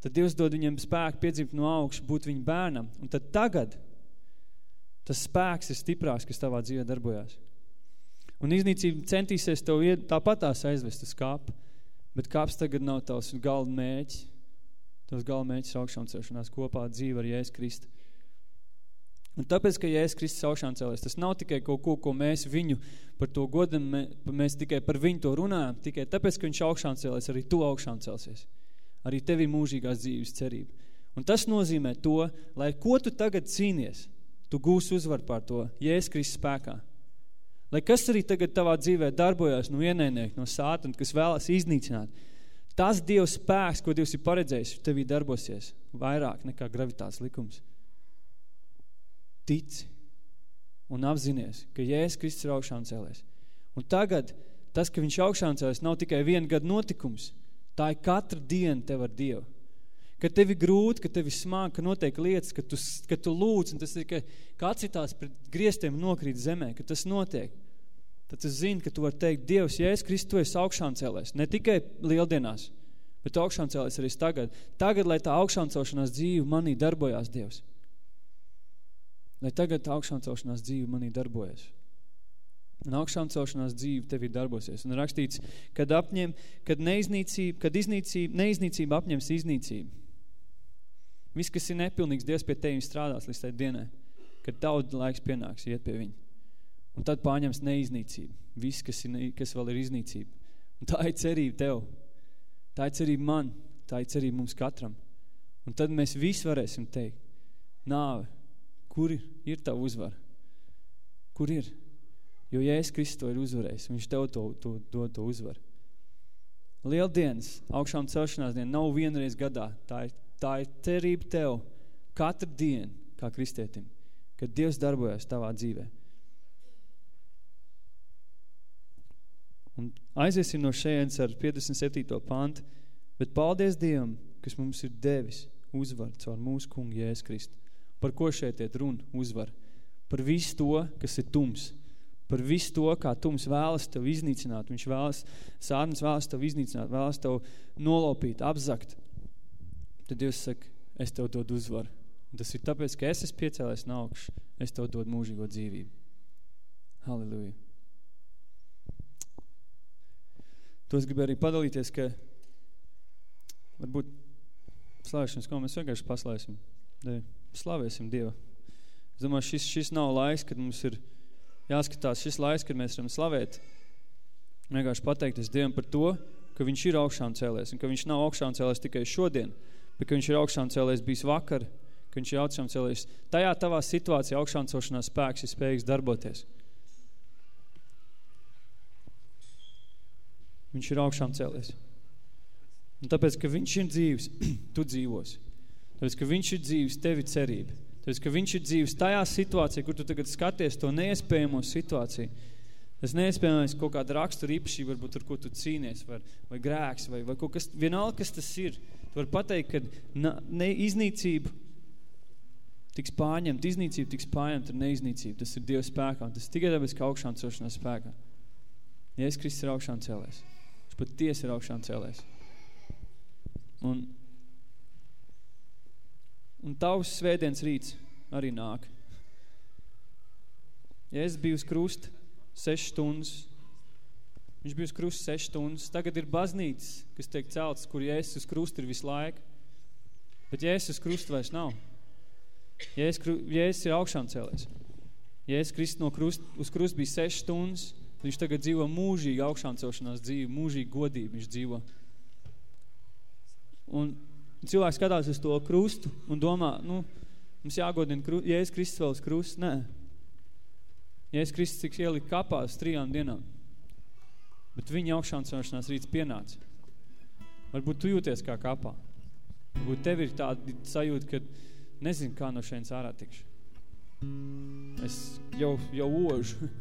tad Dievs dod viņam spēku piedzimt no augšu, būt viņa bērnam. Un tad tagad tas spēks ir stiprāks, kas tavā dzīvē darbojās. Un iznīcība centīsies tev ied, tāpatās aizvest uz kāpu, bet kāps tagad nav tavs galda mēķis. Tavs galda mēķis augšām celšanās kopā dzīve ar Jēzus Kristu. Un tāpēc, ka Jēzus Kristus augšām cēlēs, tas nav tikai kaut ko, ko mēs viņu par to godam, mēs tikai par viņu to runājam, tikai tāpēc, ka viņš augšām cēlēs, arī tu augšām celsies. Arī tev ir mūžīgās dzīves cerība. Un tas nozīmē to, lai ko tu tagad cīnies, tu gūsi uzvar pār to Jēzus Kristus spēkā. Lai kas arī tagad tavā dzīvē darbojas no ienaidnieka, no sātana, kas vēlas iznīcināt, tas Dievs spēks, ko Dievs ir paredzējis, tevī darbosies vairāk nekā gravitāts likums. Tici un apzinies, ka Jēzus Kristus ir augšām cēlēs. Un tagad tas, ka viņš augšām cēlēs, nav tikai viena gada notikums. Tā ir katra diena tev ar Dievu. Kad tev ir grūti, kad tev ir smāk, ka notiek lietas, ka tu, ka tu lūdz, un tas ir, ka, ka acitās pret griestiem nokrīt zemē, ka tas notiek. Tad tu zini, ka tu vari teikt, Dievs, Jēzus Kristus, tu esi augšām cēlēs. Ne tikai lieldienās, bet augšām cēlēs arī tagad. Tagad, lai tā augšām celšanās dzīve manī darbojās, Dievs. Lai tagad tā augšām celšanās dzīve manī darbojas. Un augšām celšanās dzīve tevī darbosies. Un rakstīts, kad apņem, kad neiznīcība, kad iznīcība, neiznīcība apņems iznīcību. Viss, kas ir nepilnīgs, Dievs pie tevis strādās līdz tai dienai, kad daudz laiks pienāks iet pie viņa. Un tad pārņems neiznīcību. Viss, kas, ir, kas vēl ir iznīcība. Un tā ir cerība tev. Tā ir cerība man. Tā ir cerība mums katram. Un tad mēs visi varēsim teikt, nāve, kur ir tā uzvara? Kur ir? Jo Jēzus Kristus to ir uzvarējis. Viņš tev to, to, dod to uzvaru. Lieldienas, augšām celšanās diena nav vienreiz gadā. Tā ir tā ir cerība tev katru dienu, kā kristietim, kad Dievs darbojas tavā dzīvē. Un aiziesim no šejienes ar 57. pantu, bet paldies Dievam, kas mums ir devis uzvar caur mūsu kungu Jēzus Kristu. Par ko šeit iet runa uzvar? Par visu to, kas ir tums. Par visu to, kā tums vēlas tev iznīcināt. Viņš vēlas, sādnes vēlas tev iznīcināt, vēlas tev nolopīt, apzakt tad Dievs saka, es tev dodu uzvaru. Tas ir tāpēc, ka es esmu piecēlēs no augšu, es tev dodu mūžīgo dzīvību. Halleluja. To es gribu arī padalīties, ka varbūt slavēšanas, ko mēs vienkārši paslēsim. Dei, slavēsim Dievu. Es domāju, šis, šis nav laiks, kad mums ir jāskatās šis laiks, kad mēs varam slavēt. Vienkārši pateikties Dievam par to, ka viņš ir augšām cēlēs un ka viņš nav augšām cēlēs tikai šodien, bet ka viņš ir augšām cēlējis bijis vakar, ka viņš ir augšām cēlējis. Tajā tavā situācijā augšām celšanās spēks ir spējīgs darboties. Viņš ir augšām cēlies. Un tāpēc, ka viņš ir dzīves, tu dzīvos. Tāpēc, ka viņš ir dzīves, tevi cerība. Tāpēc, ka viņš ir dzīves tajā situācijā, kur tu tagad skaties to neiespējamo situāciju. Tas neiespējamais kaut kāda rakstura īpašība, varbūt ar ko tu cīnies, vai, vai grēks, vai, vai kaut kas, vienalga, kas tas ir. Tu vari pateikt, ka na, ne, iznīcība tiks pārņemt, iznīcība tiks pārņemt ar neiznīcību. Tas ir Dieva spēkā, un tas tikai tāpēc, ka augšām celšanās spēkā. Jēzus Kristus ir augšām cēlēs. Viņš pat tiesa ir augšām cēlēs. Un, un tavs svētdienas rīts arī nāk. Ja es biju uz krusta sešas stundas, Viņš bija uz krusta sešas stundas. Tagad ir baznīcas, kas tiek celtas, kur Jēzus uz krusta ir visu laiku. Bet Jēzus uz krusta vairs nav. Jēzus, Jēzus ir augšām cēlēs. Jēzus Kristus no krusta, uz krusta bija sešas stundas. Viņš tagad dzīvo mūžīgi augšām celšanās dzīvi, mūžīgi godību viņš dzīvo. Un cilvēks skatās uz to krustu un domā, nu, Mums jāgodina kru, Jēzus Kristus vēl uz krust? Nē. Jēzus Kristus tiks ielikt kapā uz trijām dienām. Bet viņa augšām celšanās rīts pienāca. Varbūt tu jūties kā kapā. Varbūt tev ir tāda sajūta, ka nezinu, kā no šeit ārā tikšu. Es jau, jau ožu.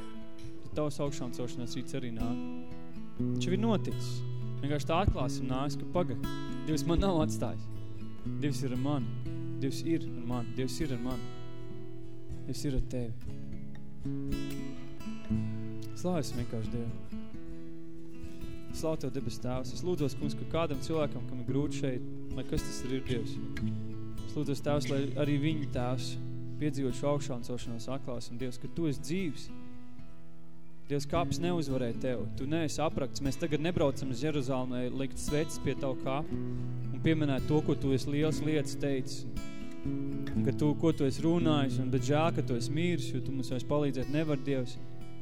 Tad tavs augšām celšanās rīts arī nāk. Viņš ir noticis. Vienkārši tā atklāsim nāks, ka paga, Dievs man nav atstājis. Dievs ir ar mani. Dievs ir ar mani. Dievs ir ar mani. Dievs ir ar tevi. Slāvēsim vienkārši Dievu. Slāv Tev debes Tēvs. Es lūdzos, kungs, ka kādam cilvēkam, kam ir grūti šeit, lai kas tas ir Dievs. Es lūdzos Tēvs, lai arī viņi Tēvs piedzīvot šo augšā un celšanos atklās. Un Dievs, ka Tu esi dzīvs. Dievs, kāps neuzvarēja Tev. Tu neesi aprakts. Mēs tagad nebraucam uz Jeruzalem, lai likt sveces pie Tavu kāpu un pieminēt to, ko Tu esi liels lietas teicis ka tu, ko tu esi runājis, un bet žēl, ka tu esi mīris, jo tu mums vairs palīdzēt nevar, Dievs.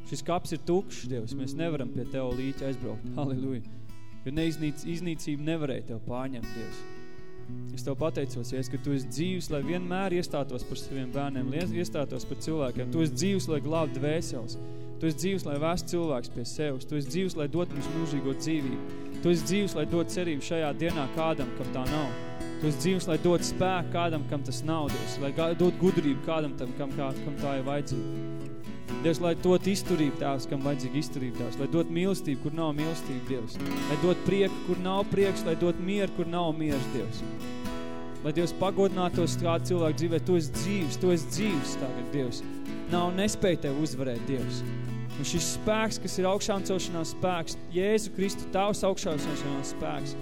Šis kaps ir tukšs, Dievs, mēs nevaram pie Tev līķa aizbraukt. Halleluja. Jo neiznīc, iznīcība nevarēja Tev pārņemt, Dievs. Es Tev pateicos, Jēs, ka Tu esi dzīvs, lai vienmēr iestātos par saviem bērniem, iestātos par cilvēkiem. Tu esi dzīvs, lai glābtu dvēseles. Tu esi dzīvs, lai vēst cilvēks pie sevis. Tu esi dzīvs, lai dot mums mūžīgo dzīvību. Tu esi dzīvs, lai dot cerību šajā dienā kādam, kam tā nav. Tu esi dzīvs, lai dod spēku kādam, kam tas nav, Dievs, lai dod gudrību kādam, tam, kam, kā, kam tā ir vajadzīga. Dievs, lai dot izturību tās, kam vajadzīga izturība tās, lai dot mīlestību, kur nav mīlestība, Dievs, lai dot prieku, kur nav prieks, lai dot mieru, kur nav miers, Dievs. Lai Dievs pagodinātos kādu cilvēku dzīvē, tu esi dzīvs, tu esi dzīvs tagad, Dievs. Nav nespēja tev uzvarēt, Dievs. Un šis spēks, kas ir augšām celšanās spēks, Jēzu Kristu, tavs augšām celšanās spēks,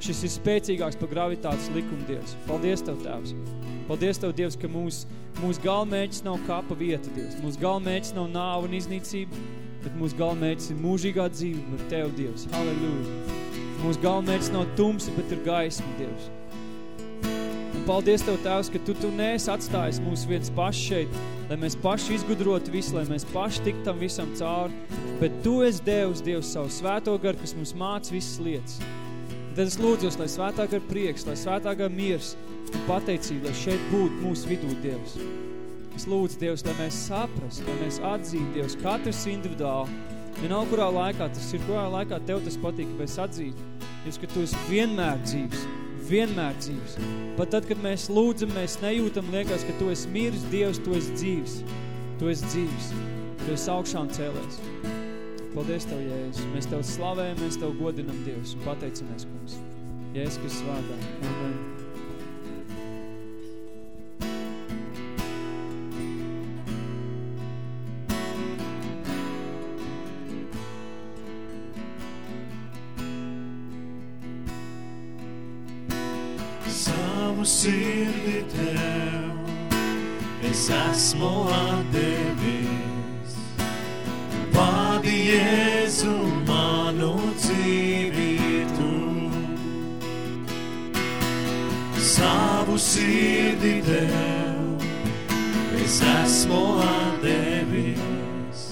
Šis ir spēcīgāks par gravitātes likumu, Dievs. Paldies Tev, Tēvs. Paldies Tev, Dievs, ka mūsu mūs galmēķis nav kapa vieta, Dievs. Mūsu galmēķis nav nāva un iznīcība, bet mūsu galmēķis ir mūžīgā dzīve ar Tev, Dievs. Halleluja. Mūsu galmēķis nav tumsa, bet ir gaisma, Dievs. Un paldies Tev, Tēvs, ka Tu, tu neesi atstājis mūs viens paši šeit, lai mēs paši izgudrotu visu, lai mēs paši tiktam visam cauri, bet Tu esi Dievs, Dievs, savu svēto garu, kas mums māc visas lietas. Tad es lūdzos, lai svētā gar prieks, lai svētā gar miers un pateicība, lai šeit būtu mūsu vidū Dievs. Es lūdzu, Dievs, lai mēs saprast, lai mēs atzītu, Dievs, katrs individuāli, vienalga, kurā laikā tas ir, kurā laikā Tev tas patīk, ka mēs atzītu, Dievs, ka Tu esi vienmēr dzīvs, vienmēr dzīvs. Pat tad, kad mēs lūdzam, mēs nejūtam, liekas, ka Tu esi miris, Dievs, Tu esi dzīvs. Tu esi dzīvs. Tu esi augšām cēlēs. Paldies Tev, Jēzus. Mēs Tev slavējam, mēs Tev godinam, Dievs, un pateicamies, kungs. Jēzus, kas svātā. Amen. Sirdi Tev es esmu atdevis. Vadi Jēzu manu dzīvītu, savu sirdi Tev, es esmu atdevis.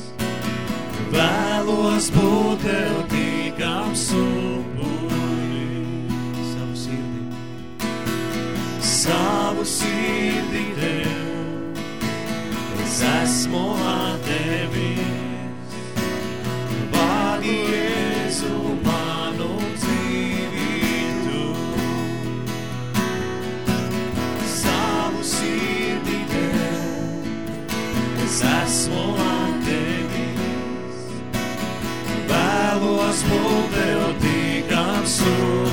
Vēlos būt Tev tikams upuri, savu sirdi Tev, es esmu atdevis. Vadi Jēzu manu dzīvītu, savu sirdi Tev, es esmu atdevis. Vēlos būt Tev tikams upuri.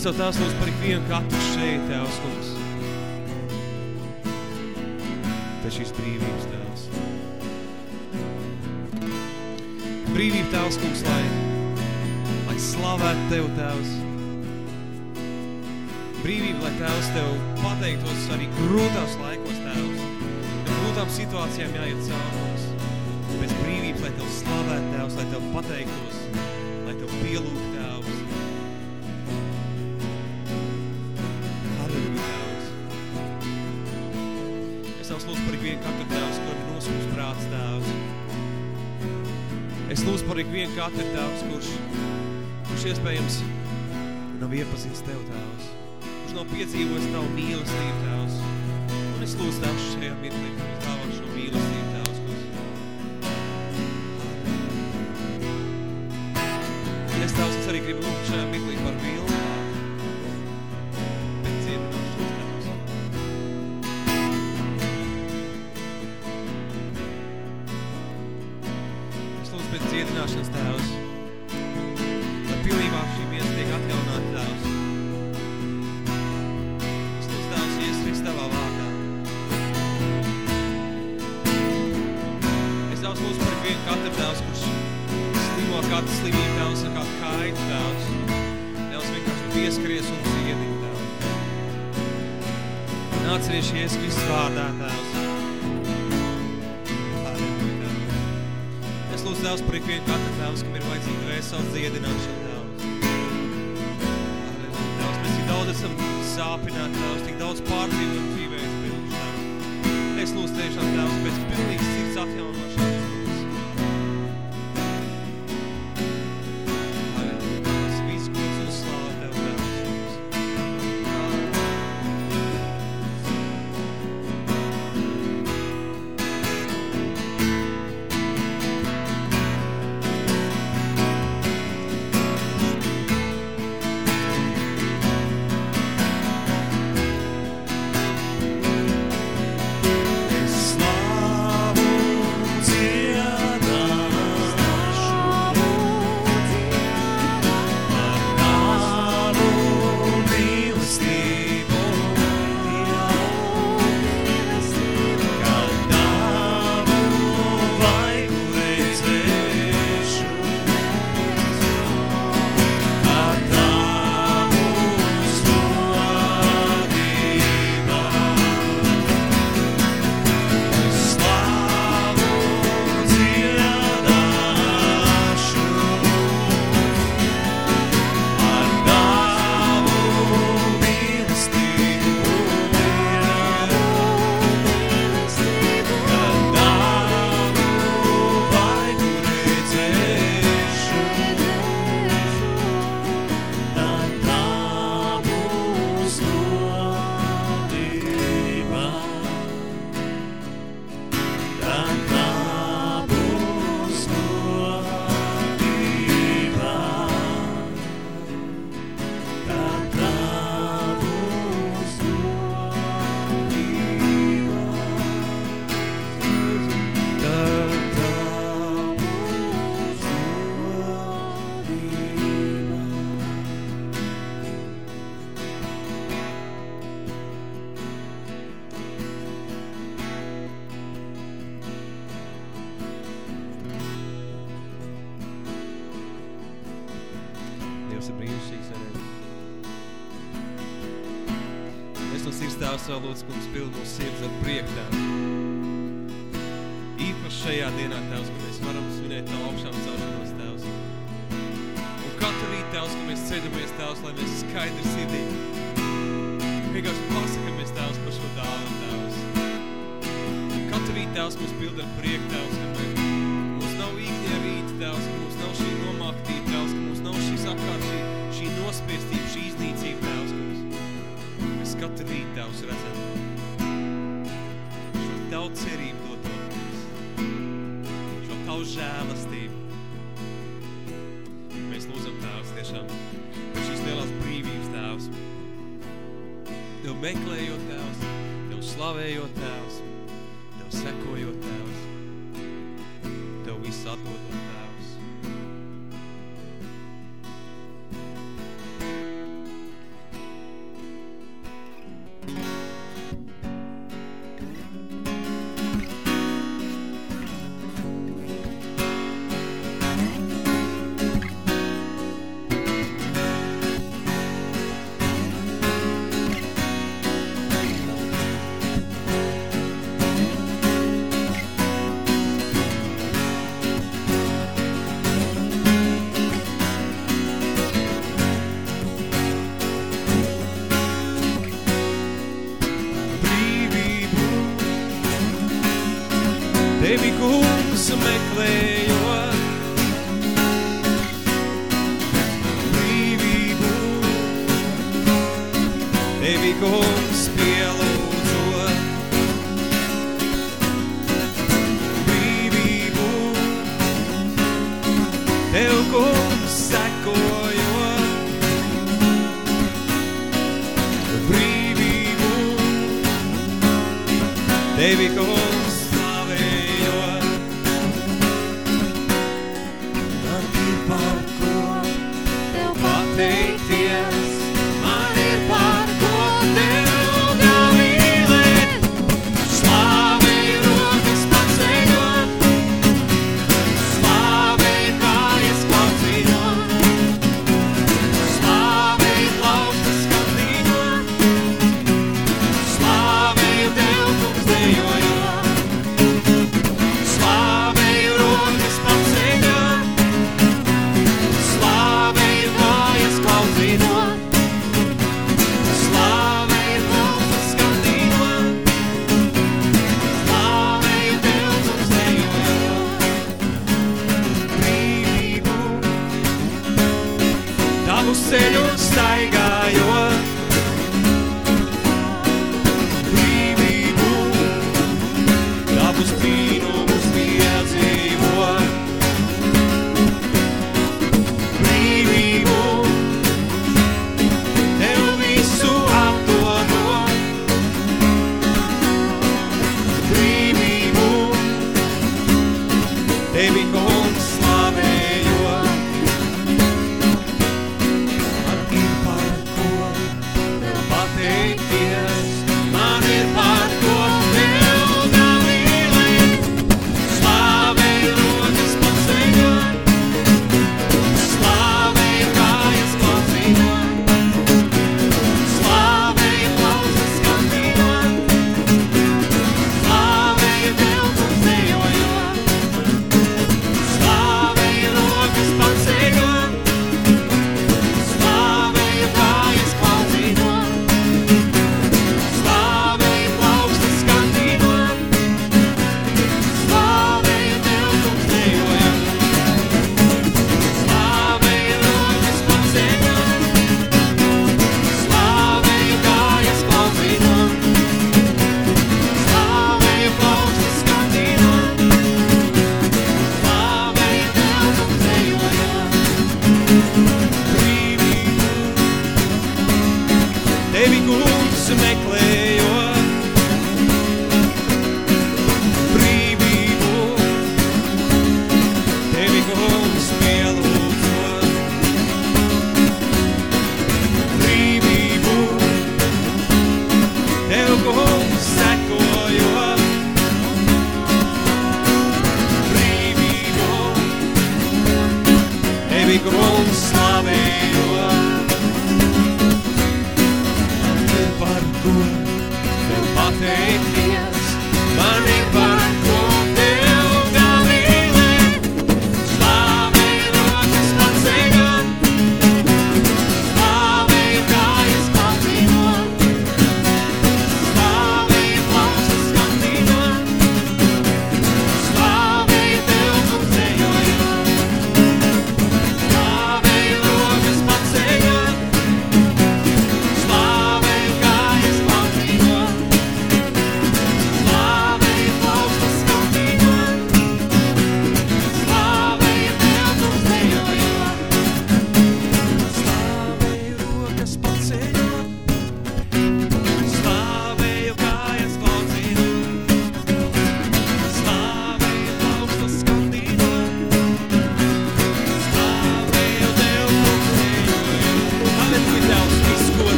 Es jau Tēvs lūdzu par ikvienu katru šeit, Tēvs, kungs. Pēc šīs brīvības, Tēvs. Brīvība, Tēvs, kungs, lai, lai slavētu Tev, Tēvs. Brīvība, lai Tēvs Tev pateiktos arī grūtās laikos, Tēvs. Ja grūtām situācijām jāiet cauri mums. Pēc brīvības, lai Tev slavētu, Tēvs, lai Tev pateiktos, par ikvienu katru, Tēvs, kurš, kurš iespējams nav iepazīst Tev, Tēvs. Kurš nav piedzīvojis Tavu mīlestību, Tēvs. Un es lūdzu Tēvs šajā mirklī, kurš dāvā šo mīlestību, Tēvs, kurš. Es Tēvs, es arī gribu lūgt šajā mirklī par Tēvs. Par ikvienu katru Tēvs, kam ir vajadzīga vēsels dziedināšana, Tēvs. Tēvs, mēs tik daudz esam sāpināti, Tēvs, tik daudz pārdzīvojam dzīvēs pilnuši, Tēvs. Es lūdzu tiešām, Tēvs, pēc pilnīgas sirds atjaunošanas, Tev kungs meklējot, brīvību. Tevi kungs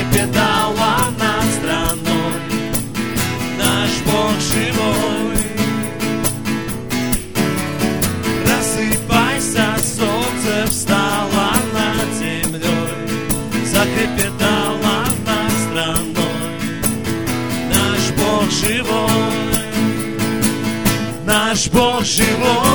трепетала над страной. Наш Бог живой. Рассыпайся, солнце встало над землей. Захрепетало над страной. Наш Бог живой. Наш Бог живой.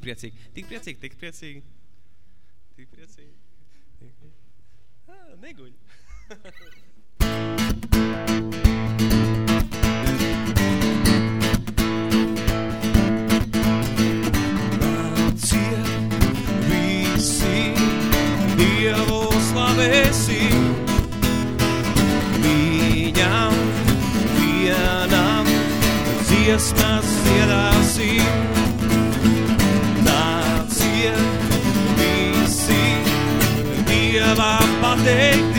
tik priecīgi, tik priecīgi, tik priecīgi. Tik priecīgi. Ah, neguļ. Ciet visi Dievu slavēsim, viņam vienam dziesmas dziedāsim. Sunday.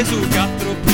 Spēks, Jēzu, katru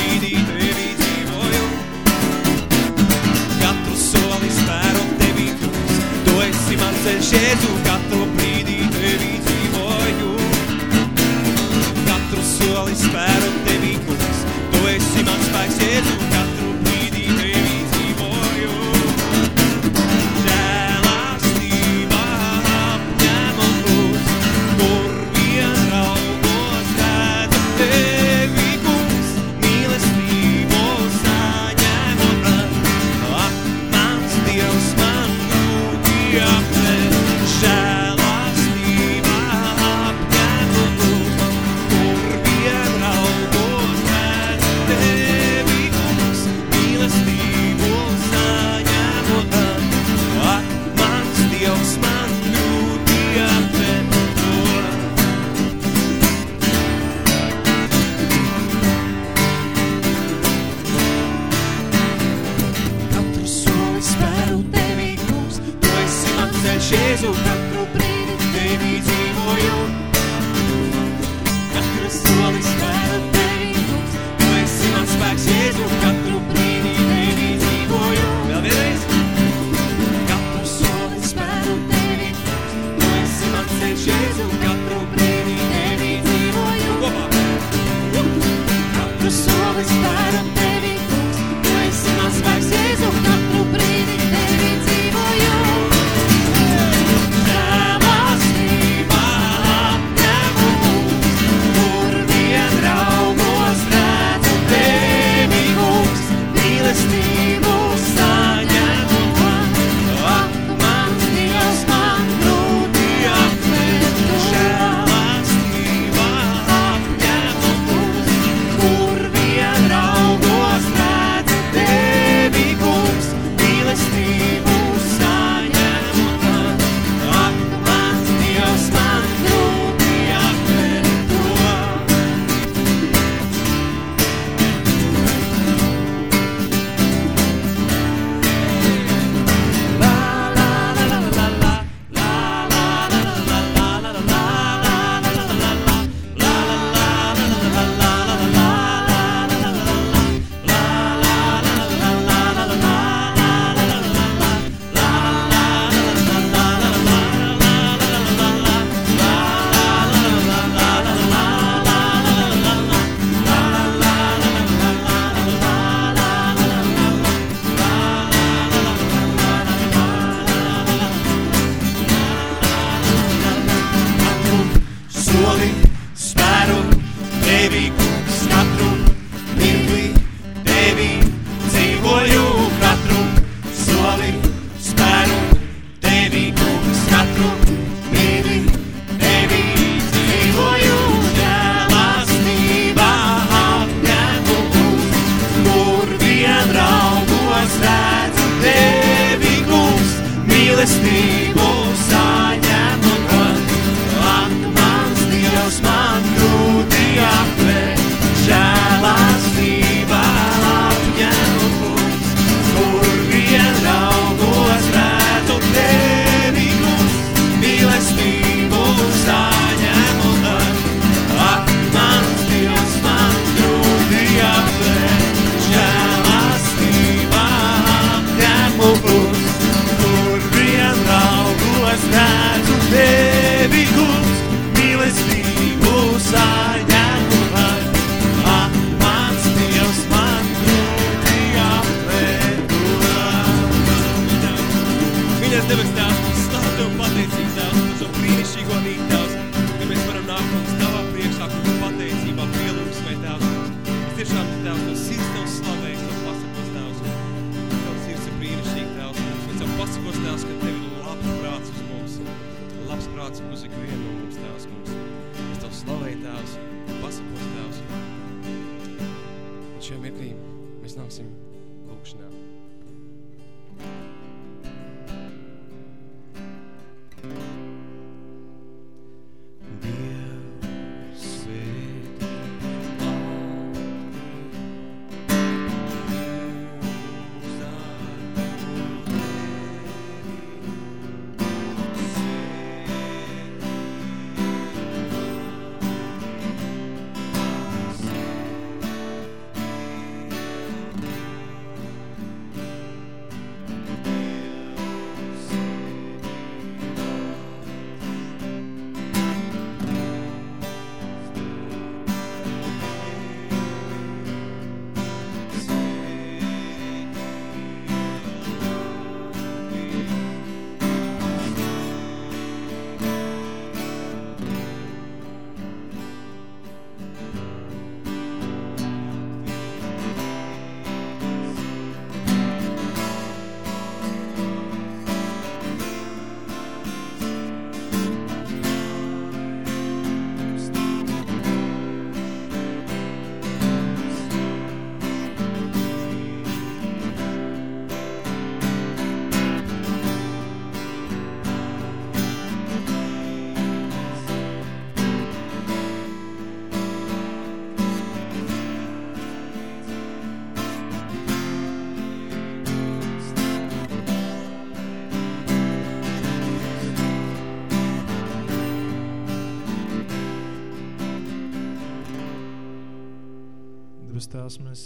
Debes tās mēs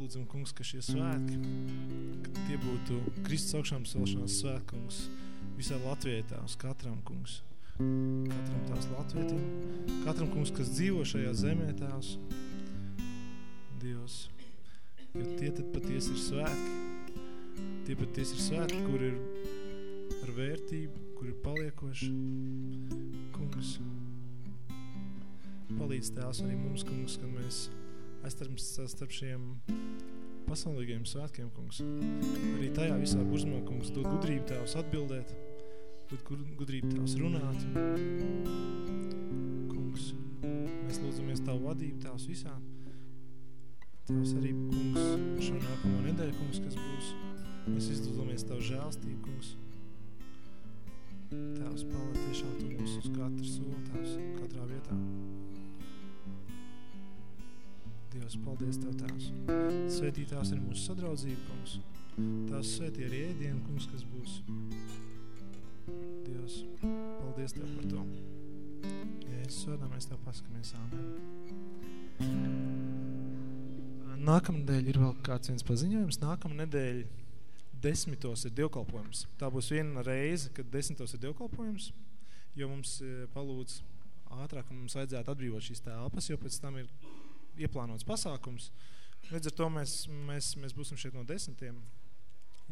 lūdzam, kungs, ka šie svētki, ka tie būtu Kristus augšām celšanās svētkungs visā Latvijai tās, katram, kungs. Katram tās latvietim, katram, kungs, kas dzīvo šajā zemē tās. Dievs, jo tie tad paties ir svētki. Tie paties ir svētki, kur ir ar vērtību, kur ir paliekoši. Kungs, palīdz tās arī mums, kungs, kad mēs starp, starp šiem pasaulīgiem svētkiem, kungs. Arī tajā visā burzmā, kungs, dod gudrību tēvs atbildēt, dod gudrību tēvs runāt. Kungs, mēs lūdzamies Tavu vadību tēvs visā. Tēvs arī, kungs, šo nākamo nedēļu, kungs, kas būs. Mēs izlūdzamies Tavu žēlstību, kungs. Tēvs, palēt tiešām Tu mūs uz katru soli, Tēvs, katrā vietā. Dievs, paldies Tev, Tēvs. Svētī Tās ir mūsu sadraudzība, kungs. Tās svētī arī ēdienu, kungs, kas būs. Dievs, paldies Tev par to. Ja es svēdā, mēs Tev paskamies. Āmen. Nākamnedēļ ir vēl kāds viens paziņojums. Nākamnedēļ desmitos ir dievkalpojums. Tā būs viena reize, kad desmitos ir dievkalpojums, jo mums eh, palūdz ātrāk un mums vajadzētu atbrīvot šīs telpas, jo pēc tam ir ieplānots pasākums. Līdz ar to mēs, mēs, mēs būsim šeit no 10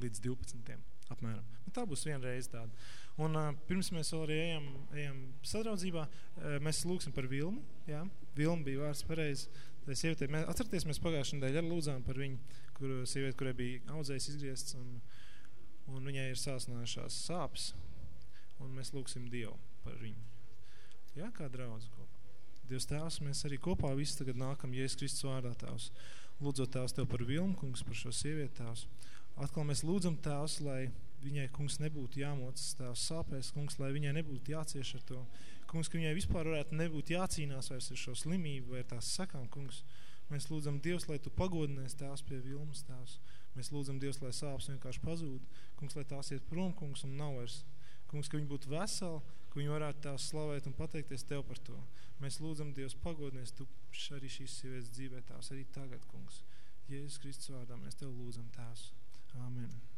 līdz 12 apmēram. Un tā būs viena reize tāda. Un uh, pirms mēs vēl arī ejam, ejam sadraudzībā, uh, mēs lūksim par Vilmu. Jā? Vilma bija vārds pareizi. Tā sievietē, mēs, atcerieties, mēs pagājušajā nedēļā arī lūdzām par viņu, kur sievieti, kurai bija audzējs izgriezts, un, un viņai ir sāsnājušās sāpes, un mēs lūksim Dievu par viņu. Jā, kā draudz kopā. Dievs Tēvs, mēs arī kopā visi tagad nākam Jēzus Kristus vārdā, Tēvs. Lūdzot Tēvs Tev par Vilmu, kungs, par šo sievieti, Tēvs. Atkal mēs lūdzam Tēvs, lai viņai, kungs, nebūtu jāmocas Tēvs sāpēs, kungs, lai viņai nebūtu jācieš ar to. Kungs, ka viņai vispār varētu nebūt jācīnās vairs ar šo slimību vai ar tās sakām, kungs. Mēs lūdzam Dievs, lai Tu pagodinies Tēvs pie Vilmas, Tēvs. Mēs lūdzam Dievs, lai sāpes vienkārši pazūd. Kungs, lai tās iet prom, kungs, un nav vairs. Kungs, ka viņi būtu veseli, ka viņi varētu tās slavēt un pateikties Tev par to. Mēs lūdzam, Dievs, pagodinies Tu arī šīs sievietes dzīvē tās arī tagad, kungs. Jēzus Kristus vārdā mēs Tev lūdzam tās. Āmen.